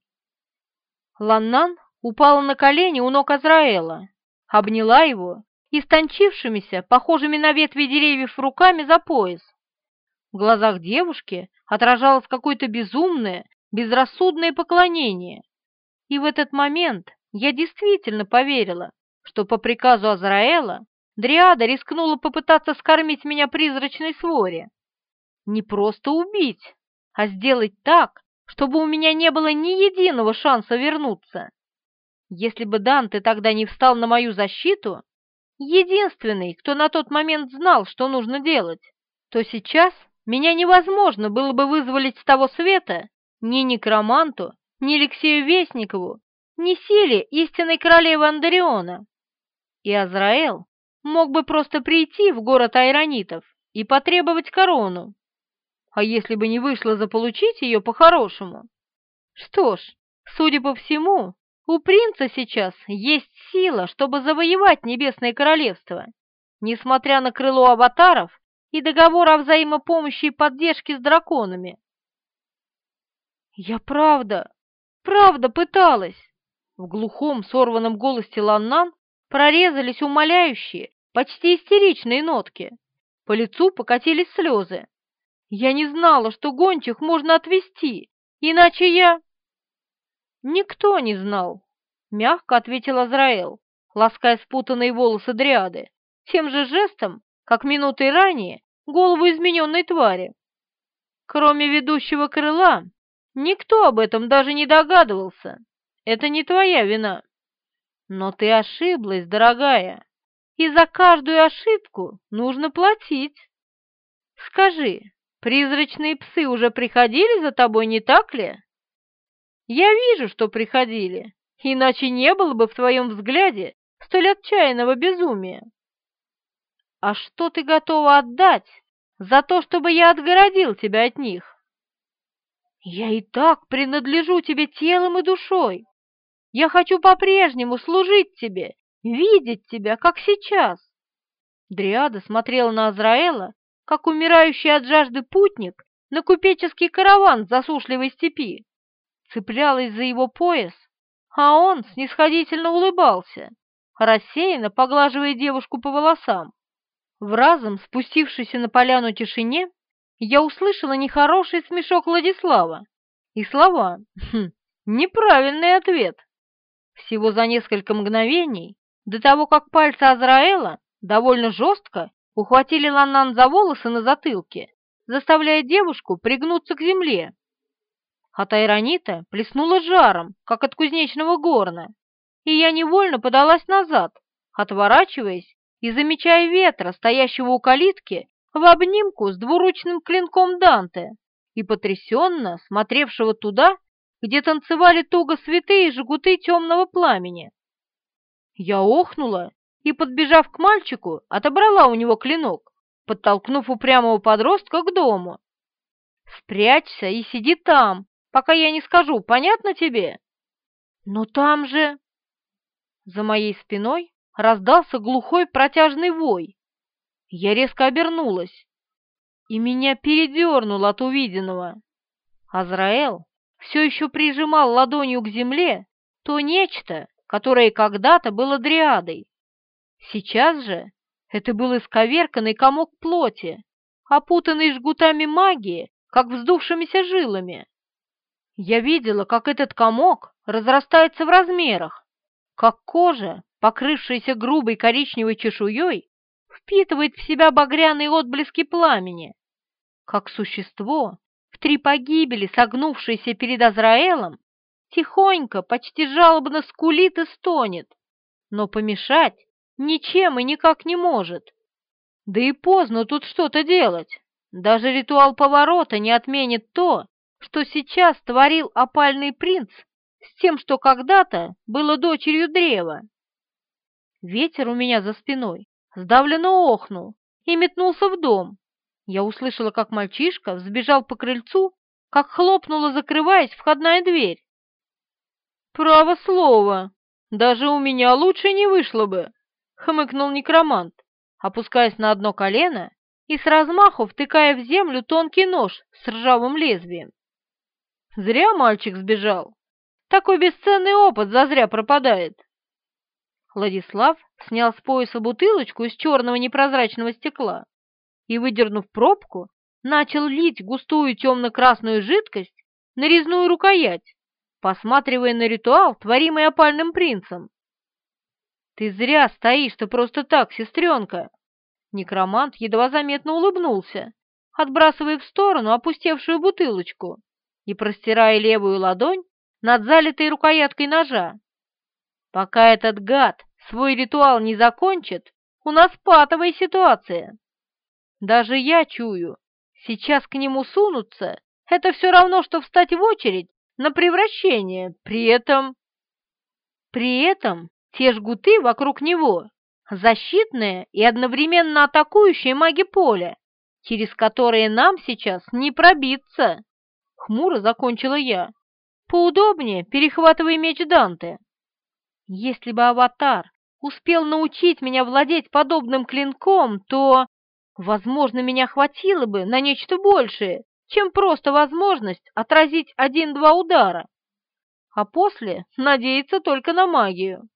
Ланнан упала на колени у ног Азраэла, обняла его и стончившимися, похожими на ветви деревьев руками за пояс. В глазах девушки отражалось какое-то безумное, безрассудное поклонение. И в этот момент я действительно поверила, что по приказу Азраэла Дриада рискнула попытаться скормить меня призрачной своре. не просто убить, а сделать так, чтобы у меня не было ни единого шанса вернуться. Если бы Данте тогда не встал на мою защиту, единственный, кто на тот момент знал, что нужно делать, то сейчас меня невозможно было бы вызволить с того света ни некроманту, ни Алексею Вестникову, ни силе истинной королевы Андариона. И Азраэл мог бы просто прийти в город Айронитов и потребовать корону. А если бы не вышло заполучить ее по-хорошему? Что ж, судя по всему, у принца сейчас есть сила, чтобы завоевать Небесное Королевство, несмотря на крыло аватаров и договор о взаимопомощи и поддержке с драконами. «Я правда, правда пыталась!» В глухом, сорванном голосе Ланнан прорезались умоляющие, почти истеричные нотки. По лицу покатились слезы. Я не знала, что гончих можно отвезти, иначе я... Никто не знал, мягко ответил Азраэл, лаская спутанные волосы дриады, тем же жестом, как минутой ранее, голову измененной твари. Кроме ведущего крыла, никто об этом даже не догадывался. Это не твоя вина. Но ты ошиблась, дорогая, и за каждую ошибку нужно платить. Скажи, Призрачные псы уже приходили за тобой, не так ли? Я вижу, что приходили, иначе не было бы в твоем взгляде столь отчаянного безумия. А что ты готова отдать за то, чтобы я отгородил тебя от них? Я и так принадлежу тебе телом и душой. Я хочу по-прежнему служить тебе, видеть тебя, как сейчас. Дриада смотрела на Азраэла как умирающий от жажды путник на купеческий караван засушливой степи, цеплялась за его пояс, а он снисходительно улыбался, рассеянно поглаживая девушку по волосам. В разом спустившейся на поляну тишине я услышала нехороший смешок Владислава и слова хм, «неправильный ответ». Всего за несколько мгновений до того, как пальцы Азраэла довольно жестко ухватили Ланнан за волосы на затылке, заставляя девушку пригнуться к земле. А Тайронита плеснула жаром, как от кузнечного горна, и я невольно подалась назад, отворачиваясь и замечая ветра, стоящего у калитки, в обнимку с двуручным клинком Данте и потрясенно смотревшего туда, где танцевали туго святые жгуты темного пламени. Я охнула и, подбежав к мальчику, отобрала у него клинок, подтолкнув упрямого подростка к дому. «Спрячься и сиди там, пока я не скажу, понятно тебе?» «Но там же...» За моей спиной раздался глухой протяжный вой. Я резко обернулась, и меня передернуло от увиденного. Азраэл все еще прижимал ладонью к земле то нечто, которое когда-то было дриадой. Сейчас же это был исковерканный комок плоти, опутанный жгутами магии, как вздувшимися жилами. Я видела, как этот комок разрастается в размерах, как кожа, покрывшаяся грубой коричневой чешуей, впитывает в себя багряные отблески пламени, как существо, в три погибели согнувшееся перед Азраэлом, тихонько, почти жалобно скулит и стонет, но помешать ничем и никак не может. Да и поздно тут что-то делать. Даже ритуал поворота не отменит то, что сейчас творил опальный принц с тем, что когда-то было дочерью древа. Ветер у меня за спиной сдавленно охнул и метнулся в дом. Я услышала, как мальчишка взбежал по крыльцу, как хлопнула, закрываясь, входная дверь. «Право слово, даже у меня лучше не вышло бы», хмыкнул некромант, опускаясь на одно колено и с размаху втыкая в землю тонкий нож с ржавым лезвием. Зря мальчик сбежал. Такой бесценный опыт зазря пропадает. Владислав снял с пояса бутылочку из черного непрозрачного стекла и, выдернув пробку, начал лить густую темно-красную жидкость на резную рукоять, посматривая на ритуал, творимый опальным принцем. «Ты зря стоишь, ты просто так, сестренка!» Некромант едва заметно улыбнулся, отбрасывая в сторону опустевшую бутылочку и простирая левую ладонь над залитой рукояткой ножа. «Пока этот гад свой ритуал не закончит, у нас патовая ситуация. Даже я чую, сейчас к нему сунуться — это все равно, что встать в очередь на превращение, при этом... При этом те жгуты вокруг него — защитные и одновременно атакующие маги поля, через которые нам сейчас не пробиться. Хмуро закончила я. Поудобнее перехватывай меч Данте. Если бы аватар успел научить меня владеть подобным клинком, то, возможно, меня хватило бы на нечто большее, чем просто возможность отразить один-два удара, а после надеяться только на магию.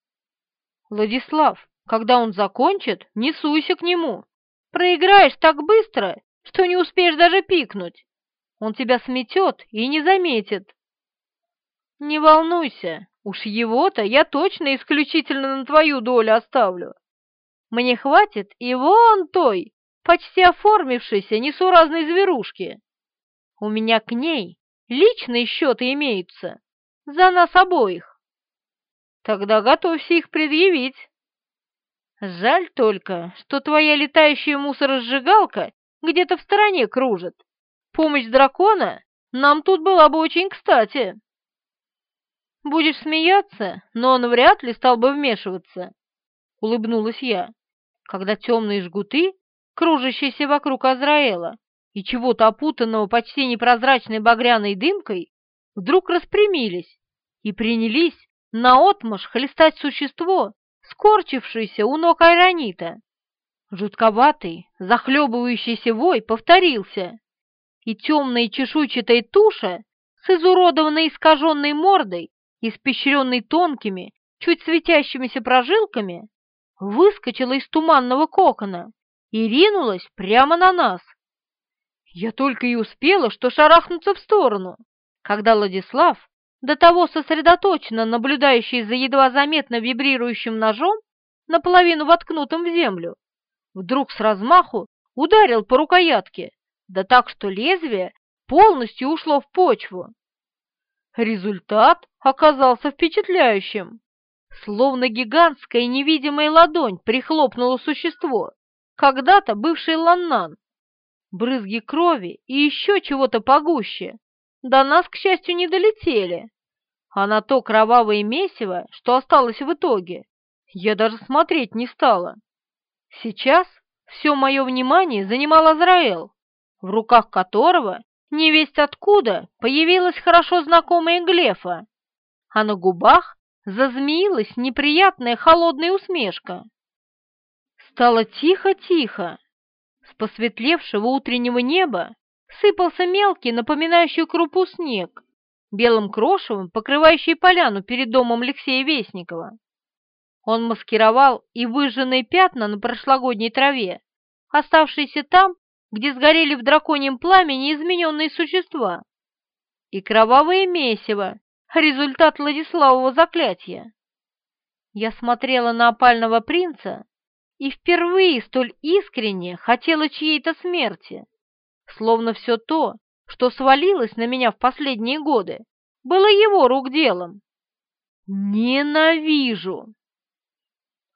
Владислав, когда он закончит, не суйся к нему. Проиграешь так быстро, что не успеешь даже пикнуть. Он тебя сметет и не заметит. Не волнуйся, уж его-то я точно исключительно на твою долю оставлю. Мне хватит и вон той, почти оформившейся несуразной зверушки. У меня к ней личные счеты имеются, за нас обоих. Тогда готовься их предъявить. Жаль только, что твоя летающая мусоросжигалка где-то в стороне кружит. Помощь дракона нам тут была бы очень кстати. Будешь смеяться, но он вряд ли стал бы вмешиваться, — улыбнулась я, когда темные жгуты, кружащиеся вокруг Азраэла, и чего-то опутанного почти непрозрачной багряной дымкой, вдруг распрямились и принялись наотмашь хлестать существо, скорчившееся у ног Айронита. Жутковатый, захлебывающийся вой повторился, и темная чешуйчатая туша с изуродованной искаженной мордой, испещренной тонкими, чуть светящимися прожилками, выскочила из туманного кокона и ринулась прямо на нас. Я только и успела, что шарахнуться в сторону, когда Владислав, до того сосредоточенно наблюдающий за едва заметно вибрирующим ножом, наполовину воткнутым в землю, вдруг с размаху ударил по рукоятке, да так, что лезвие полностью ушло в почву. Результат оказался впечатляющим. Словно гигантская невидимая ладонь прихлопнула существо, когда-то бывший ланнан, брызги крови и еще чего-то погуще. До нас, к счастью, не долетели. А на то кровавое месиво, что осталось в итоге, я даже смотреть не стала. Сейчас все мое внимание занимал Азраэл, в руках которого невесть откуда появилась хорошо знакомая Глефа, а на губах зазмеилась неприятная холодная усмешка. Стало тихо-тихо, посветлевшего утреннего неба сыпался мелкий, напоминающий крупу снег, белым крошевом, покрывающий поляну перед домом Алексея Вестникова. Он маскировал и выжженные пятна на прошлогодней траве, оставшиеся там, где сгорели в драконьем пламени измененные существа, и кровавое месиво, результат Владиславова заклятия. Я смотрела на опального принца и впервые столь искренне хотела чьей-то смерти, словно все то, что свалилось на меня в последние годы, было его рук делом. Ненавижу!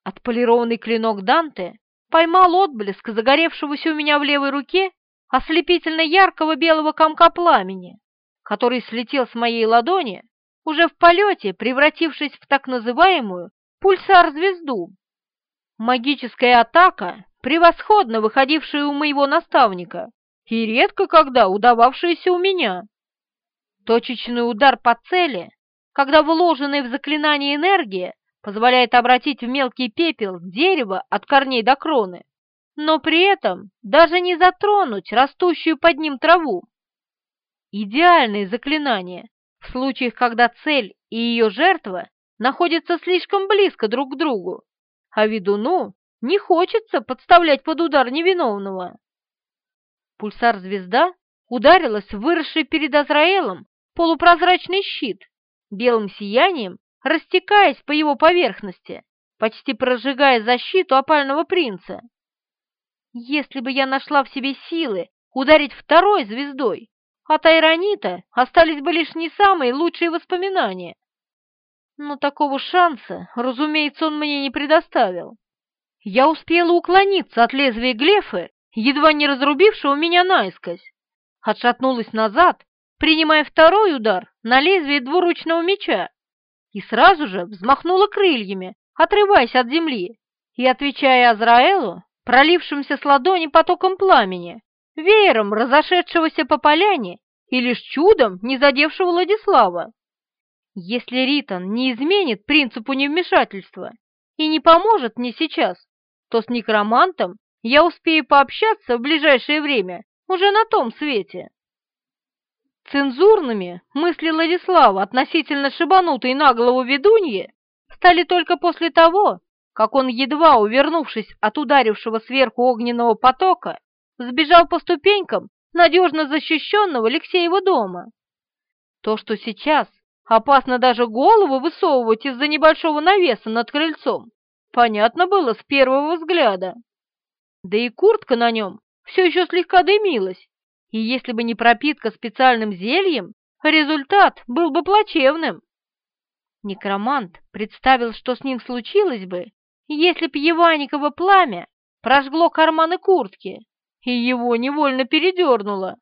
Отполированный клинок Данте поймал отблеск загоревшегося у меня в левой руке ослепительно яркого белого комка пламени, который слетел с моей ладони, уже в полете превратившись в так называемую пульсар-звезду. Магическая атака, превосходно выходившая у моего наставника, и редко когда удававшаяся у меня. Точечный удар по цели, когда вложенная в заклинание энергия позволяет обратить в мелкий пепел дерево от корней до кроны, но при этом даже не затронуть растущую под ним траву. Идеальное заклинание в случаях, когда цель и ее жертва находятся слишком близко друг к другу а ведуну не хочется подставлять под удар невиновного. Пульсар-звезда ударилась выросший перед Азраэлом полупрозрачный щит, белым сиянием растекаясь по его поверхности, почти прожигая защиту опального принца. Если бы я нашла в себе силы ударить второй звездой, от Айронита остались бы лишь не самые лучшие воспоминания. Но такого шанса, разумеется, он мне не предоставил. Я успела уклониться от лезвия Глефы, едва не разрубившего меня наискось. Отшатнулась назад, принимая второй удар на лезвие двуручного меча, и сразу же взмахнула крыльями, отрываясь от земли, и отвечая Азраэлу, пролившимся с ладони потоком пламени, веером разошедшегося по поляне и лишь чудом не задевшего Владислава. Если Ритон не изменит принципу невмешательства и не поможет мне сейчас, то с некромантом я успею пообщаться в ближайшее время уже на том свете. Цензурными мысли Владислава относительно шибанутой на голову ведуньи стали только после того, как он, едва увернувшись от ударившего сверху огненного потока, сбежал по ступенькам надежно защищенного Алексеева дома. То, что сейчас опасно даже голову высовывать из-за небольшого навеса над крыльцом, понятно было с первого взгляда. Да и куртка на нем все еще слегка дымилась, и если бы не пропитка специальным зельем, результат был бы плачевным. Некромант представил, что с ним случилось бы, если б Еваниково пламя прожгло карманы куртки, и его невольно передернуло.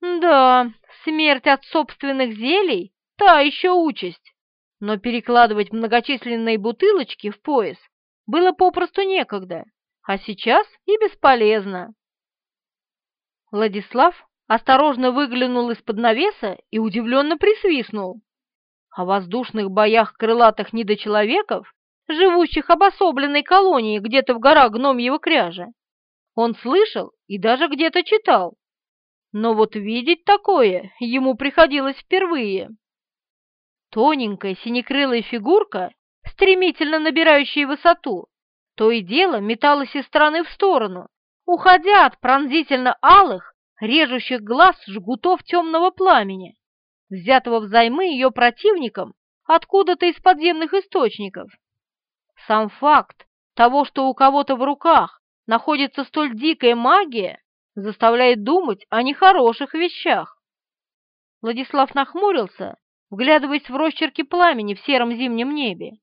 Да, смерть от собственных зелий — та еще участь, но перекладывать многочисленные бутылочки в пояс было попросту некогда, а сейчас и бесполезно. Владислав осторожно выглянул из-под навеса и удивленно присвистнул. О воздушных боях крылатых недочеловеков, живущих обособленной колонией где-то в горах гномьего кряжа, он слышал и даже где-то читал. Но вот видеть такое ему приходилось впервые. Тоненькая синекрылая фигурка, стремительно набирающая высоту, то и дело металась из стороны в сторону, уходя от пронзительно алых, режущих глаз жгутов темного пламени, взятого взаймы ее противником откуда-то из подземных источников. Сам факт того, что у кого-то в руках находится столь дикая магия, заставляет думать о нехороших вещах. Владислав нахмурился, вглядываясь в росчерки пламени в сером зимнем небе.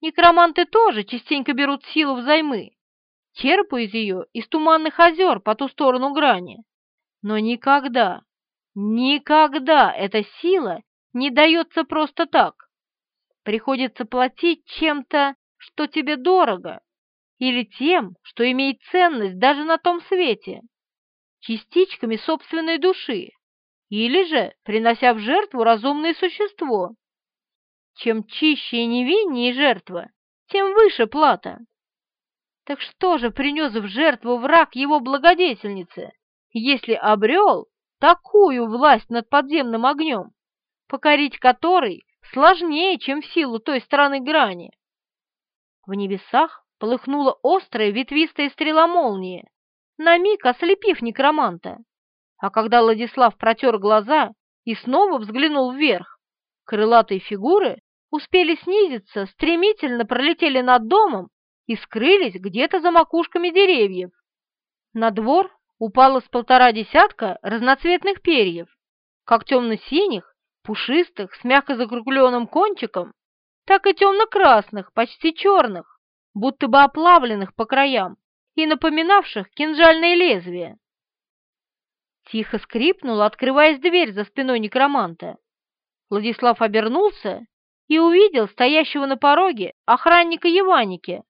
Некроманты тоже частенько берут силу взаймы, черпают ее из туманных озер по ту сторону грани. Но никогда, никогда эта сила не дается просто так. Приходится платить чем-то, что тебе дорого, или тем, что имеет ценность даже на том свете, частичками собственной души, или же принося в жертву разумное существо. Чем чище и невиннее жертва, тем выше плата. Так что же принес в жертву враг его благодетельнице, если обрел такую власть над подземным огнем, покорить которой сложнее, чем в силу той стороны грани? В небесах полыхнула острая ветвистая стрела молнии, на миг ослепив некроманта. А когда Владислав протер глаза и снова взглянул вверх, крылатые фигуры успели снизиться, стремительно пролетели над домом и скрылись где-то за макушками деревьев. На двор упало с полтора десятка разноцветных перьев, как темно-синих, пушистых, с мягко закругленным кончиком, так и темно-красных, почти черных, будто бы оплавленных по краям и напоминавших кинжальное лезвие. Тихо скрипнула, открываясь дверь за спиной некроманта. Владислав обернулся и увидел стоящего на пороге охранника Еваники,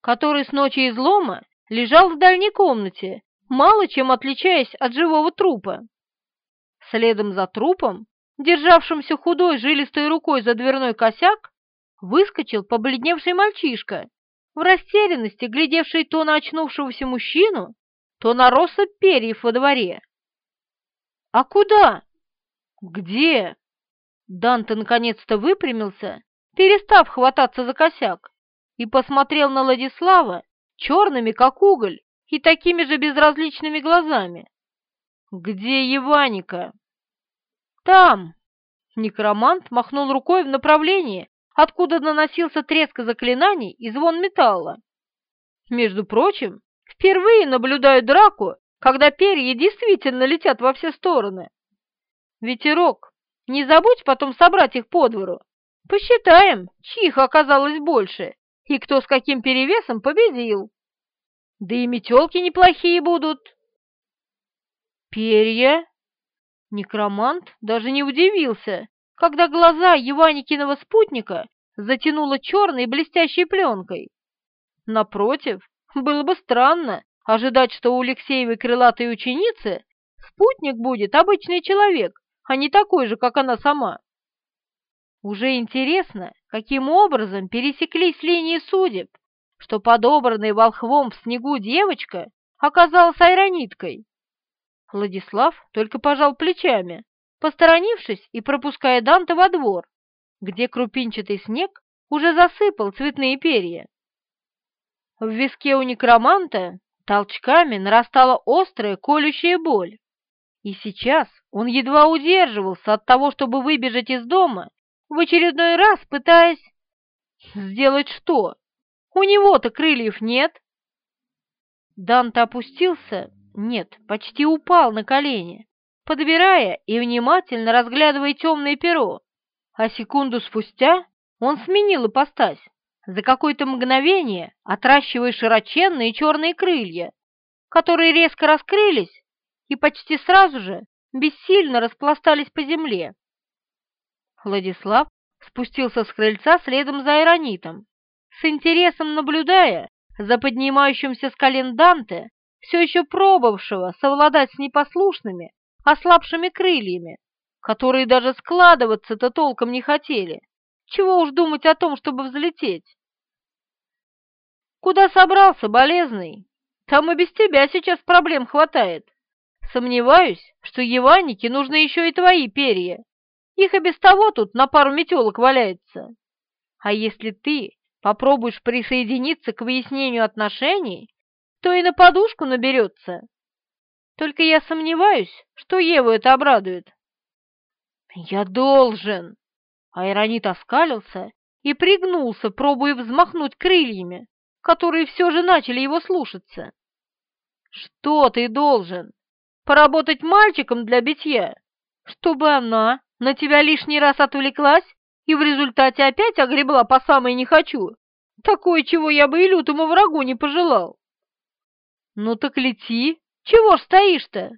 который с ночи излома лежал в дальней комнате, мало чем отличаясь от живого трупа. Следом за трупом, державшимся худой жилистой рукой за дверной косяк, выскочил побледневший мальчишка в растерянности глядевший то на очнувшегося мужчину, то на россыпь перьев во дворе. «А куда?» «Где?» Данте наконец-то выпрямился, перестав хвататься за косяк, и посмотрел на Владислава черными, как уголь, и такими же безразличными глазами. «Где Еваника?» «Там!» Некромант махнул рукой в направлении, откуда наносился треск заклинаний и звон металла. Между прочим, впервые наблюдаю драку когда перья действительно летят во все стороны. Ветерок, не забудь потом собрать их по двору. Посчитаем, чьих оказалось больше, и кто с каким перевесом победил. Да и метелки неплохие будут. Перья? Некромант даже не удивился, когда глаза Еваникиного спутника затянуло черной блестящей пленкой. Напротив, было бы странно ожидать, что у Алексеевой крылатой ученицы спутник будет обычный человек, а не такой же, как она сама. Уже интересно, каким образом пересеклись линии судеб, что подобранная волхвом в снегу девочка оказалась айрониткой. Владислав только пожал плечами, посторонившись и пропуская Данта во двор, где крупинчатый снег уже засыпал цветные перья. В виске у некроманта толчками нарастала острая колющая боль, и сейчас он едва удерживался от того, чтобы выбежать из дома, в очередной раз пытаясь... Сделать что? У него-то крыльев нет. Данте опустился, нет, почти упал на колени, подбирая и внимательно разглядывая темное перо, а секунду спустя он сменил ипостась за какое-то мгновение отращивая широченные черные крылья, которые резко раскрылись и почти сразу же бессильно распластались по земле. Владислав спустился с крыльца следом за Иронитом, с интересом наблюдая за поднимающимся с колен Данте, все еще пробовавшего совладать с непослушными, ослабшими крыльями, которые даже складываться-то толком не хотели. Чего уж думать о том, чтобы взлететь? Куда собрался, болезный? Там и без тебя сейчас проблем хватает. Сомневаюсь, что Еванике нужны еще и твои перья. Их и без того тут на пару метелок валяется. А если ты попробуешь присоединиться к выяснению отношений, то и на подушку наберется. Только я сомневаюсь, что Еву это обрадует. Я должен. Айронит оскалился и пригнулся, пробуя взмахнуть крыльями, которые все же начали его слушаться. Что ты должен? Поработать мальчиком для битья? Чтобы она на тебя лишний раз отвлеклась и в результате опять огребла по самой не хочу? Такое, чего я бы и лютому врагу не пожелал. Ну так лети, чего ж стоишь-то?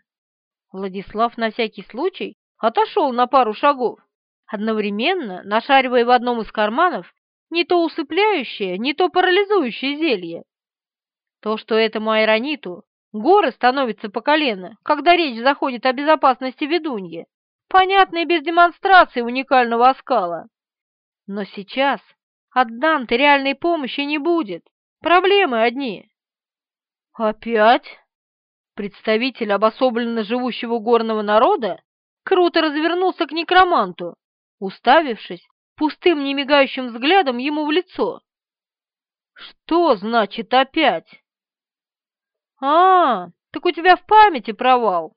Владислав на всякий случай отошел на пару шагов, одновременно нашаривая в одном из карманов не то усыпляющее, не то парализующее зелье. То, что этому айрониту горы становятся по колено, когда речь заходит о безопасности ведуньи, понятно и без демонстрации уникального оскала. Но сейчас от Данте реальной помощи не будет, проблемы одни. Опять? Представитель обособленно живущего горного народа круто развернулся к некроманту, уставившись пустым немигающим взглядом ему в лицо. «Что значит опять?» «А, так у тебя в памяти провал!»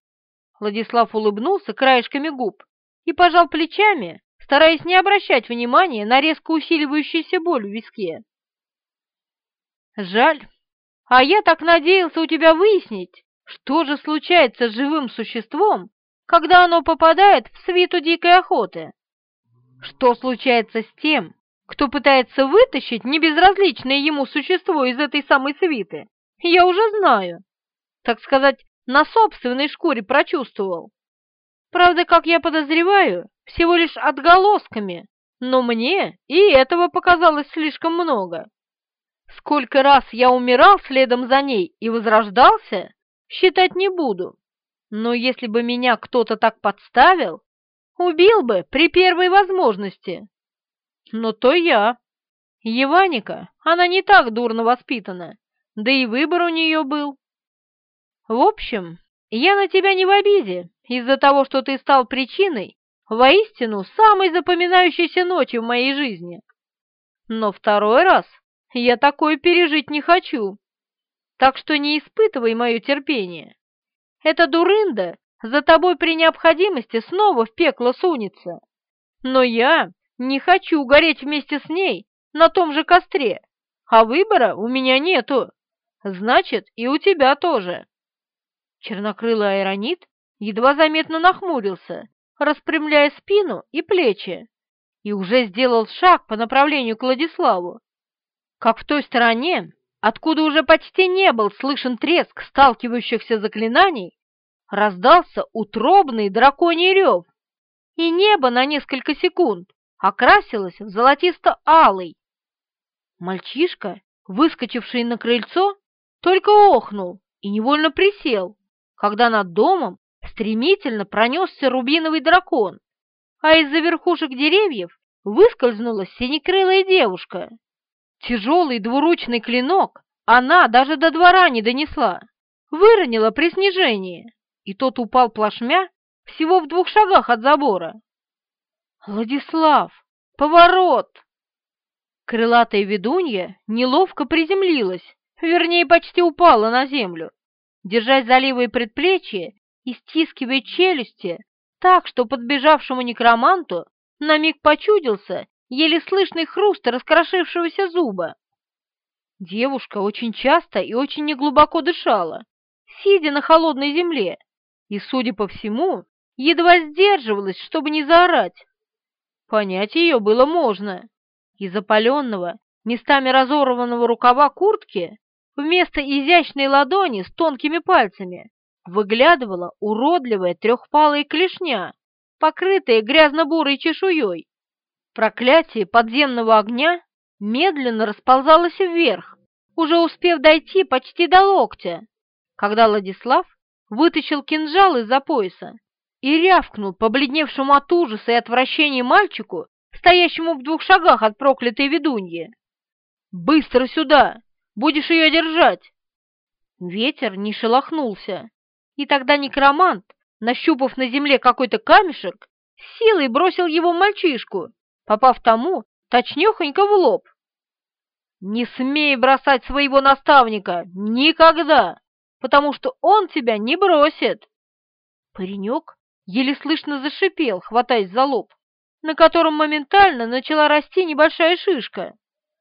Владислав улыбнулся краешками губ и пожал плечами, стараясь не обращать внимания на резко усиливающуюся боль в виске. «Жаль, а я так надеялся у тебя выяснить, что же случается с живым существом, когда оно попадает в свиту дикой охоты. Что случается с тем, кто пытается вытащить небезразличное ему существо из этой самой свиты, я уже знаю. Так сказать, на собственной шкуре прочувствовал. Правда, как я подозреваю, всего лишь отголосками, но мне и этого показалось слишком много. Сколько раз я умирал следом за ней и возрождался, считать не буду. Но если бы меня кто-то так подставил, Убил бы при первой возможности. Но то я. Еваника, она не так дурно воспитана, да и выбор у нее был. В общем, я на тебя не в обиде из-за того, что ты стал причиной воистину самой запоминающейся ночи в моей жизни. Но второй раз я такое пережить не хочу, так что не испытывай мое терпение. Эта дурында за тобой при необходимости снова в пекло сунется. Но я не хочу гореть вместе с ней на том же костре, а выбора у меня нету. Значит, и у тебя тоже. Чернокрылый аэронит едва заметно нахмурился, распрямляя спину и плечи, и уже сделал шаг по направлению к Владиславу. Как в той стороне, откуда уже почти не был слышен треск сталкивающихся заклинаний, раздался утробный драконий рев, и небо на несколько секунд окрасилось в золотисто-алый. Мальчишка, выскочивший на крыльцо, только охнул и невольно присел, когда над домом стремительно пронесся рубиновый дракон, а из-за верхушек деревьев выскользнула синекрылая девушка. Тяжелый двуручный клинок она даже до двора не донесла, выронила при снижении, и тот упал плашмя всего в двух шагах от забора. «Владислав! Поворот!» Крылатая ведунья неловко приземлилась, вернее, почти упала на землю, держась за левые предплечья и стискивая челюсти так, что подбежавшему некроманту на миг почудился еле слышный хруст раскрошившегося зуба. Девушка очень часто и очень неглубоко дышала, сидя на холодной земле, и, судя по всему, едва сдерживалась, чтобы не заорать. Понять ее было можно. Из опаленного, местами разорванного рукава куртки вместо изящной ладони с тонкими пальцами выглядывала уродливая трехпалая клешня, покрытая грязно-бурой чешуей. Проклятие подземного огня медленно расползалось вверх, уже успев дойти почти до локтя, когда Владислав вытащил кинжал из-за пояса и рявкнул побледневшему от ужаса и отвращения мальчику, стоящему в двух шагах от проклятой ведуньи. «Быстро сюда! Будешь ее держать!» Ветер не шелохнулся, и тогда некромант, нащупав на земле какой-то камешек, силой бросил его мальчишку, попав тому точнёхонько в лоб. «Не смей бросать своего наставника! Никогда! Потому что он тебя не бросит!» Паренек еле слышно зашипел, хватаясь за лоб, на котором моментально начала расти небольшая шишка.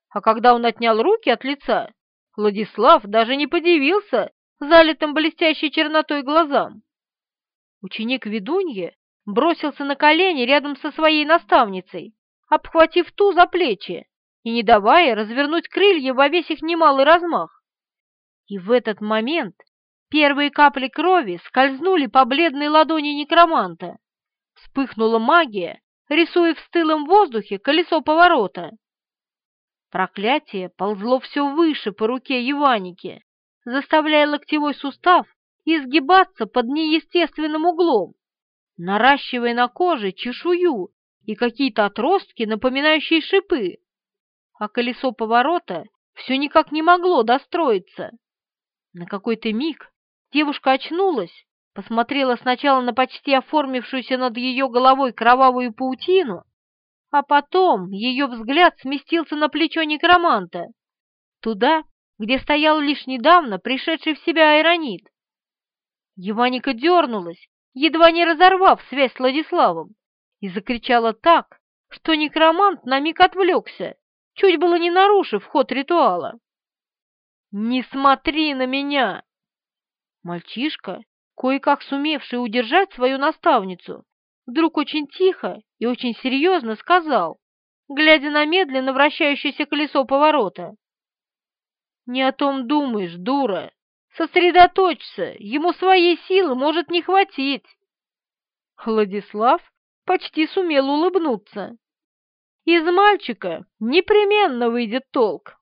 А когда он отнял руки от лица, Владислав даже не подивился залитым блестящей чернотой глазам. Ученик ведуньи бросился на колени рядом со своей наставницей, обхватив ту за плечи и не давая развернуть крылья во весь их немалый размах. И в этот момент первые капли крови скользнули по бледной ладони некроманта. Вспыхнула магия, рисуя в стылом воздухе колесо поворота. Проклятие ползло все выше по руке Еваники, заставляя локтевой сустав изгибаться под неестественным углом, наращивая на коже чешую и какие-то отростки, напоминающие шипы. А колесо поворота все никак не могло достроиться. На какой-то миг девушка очнулась, посмотрела сначала на почти оформившуюся над ее головой кровавую паутину, а потом ее взгляд сместился на плечо некроманта, туда, где стоял лишь недавно пришедший в себя аэронит. Еваника дернулась, едва не разорвав связь с Владиславом, и закричала так, что некромант на миг отвлекся, чуть было не нарушив ход ритуала. «Не смотри на меня!» Мальчишка, кое-как сумевший удержать свою наставницу, вдруг очень тихо и очень серьезно сказал, глядя на медленно вращающееся колесо поворота. «Не о том думаешь, дура! Сосредоточься, ему своей силы может не хватить!» Владислав почти сумел улыбнуться. Из мальчика непременно выйдет толк.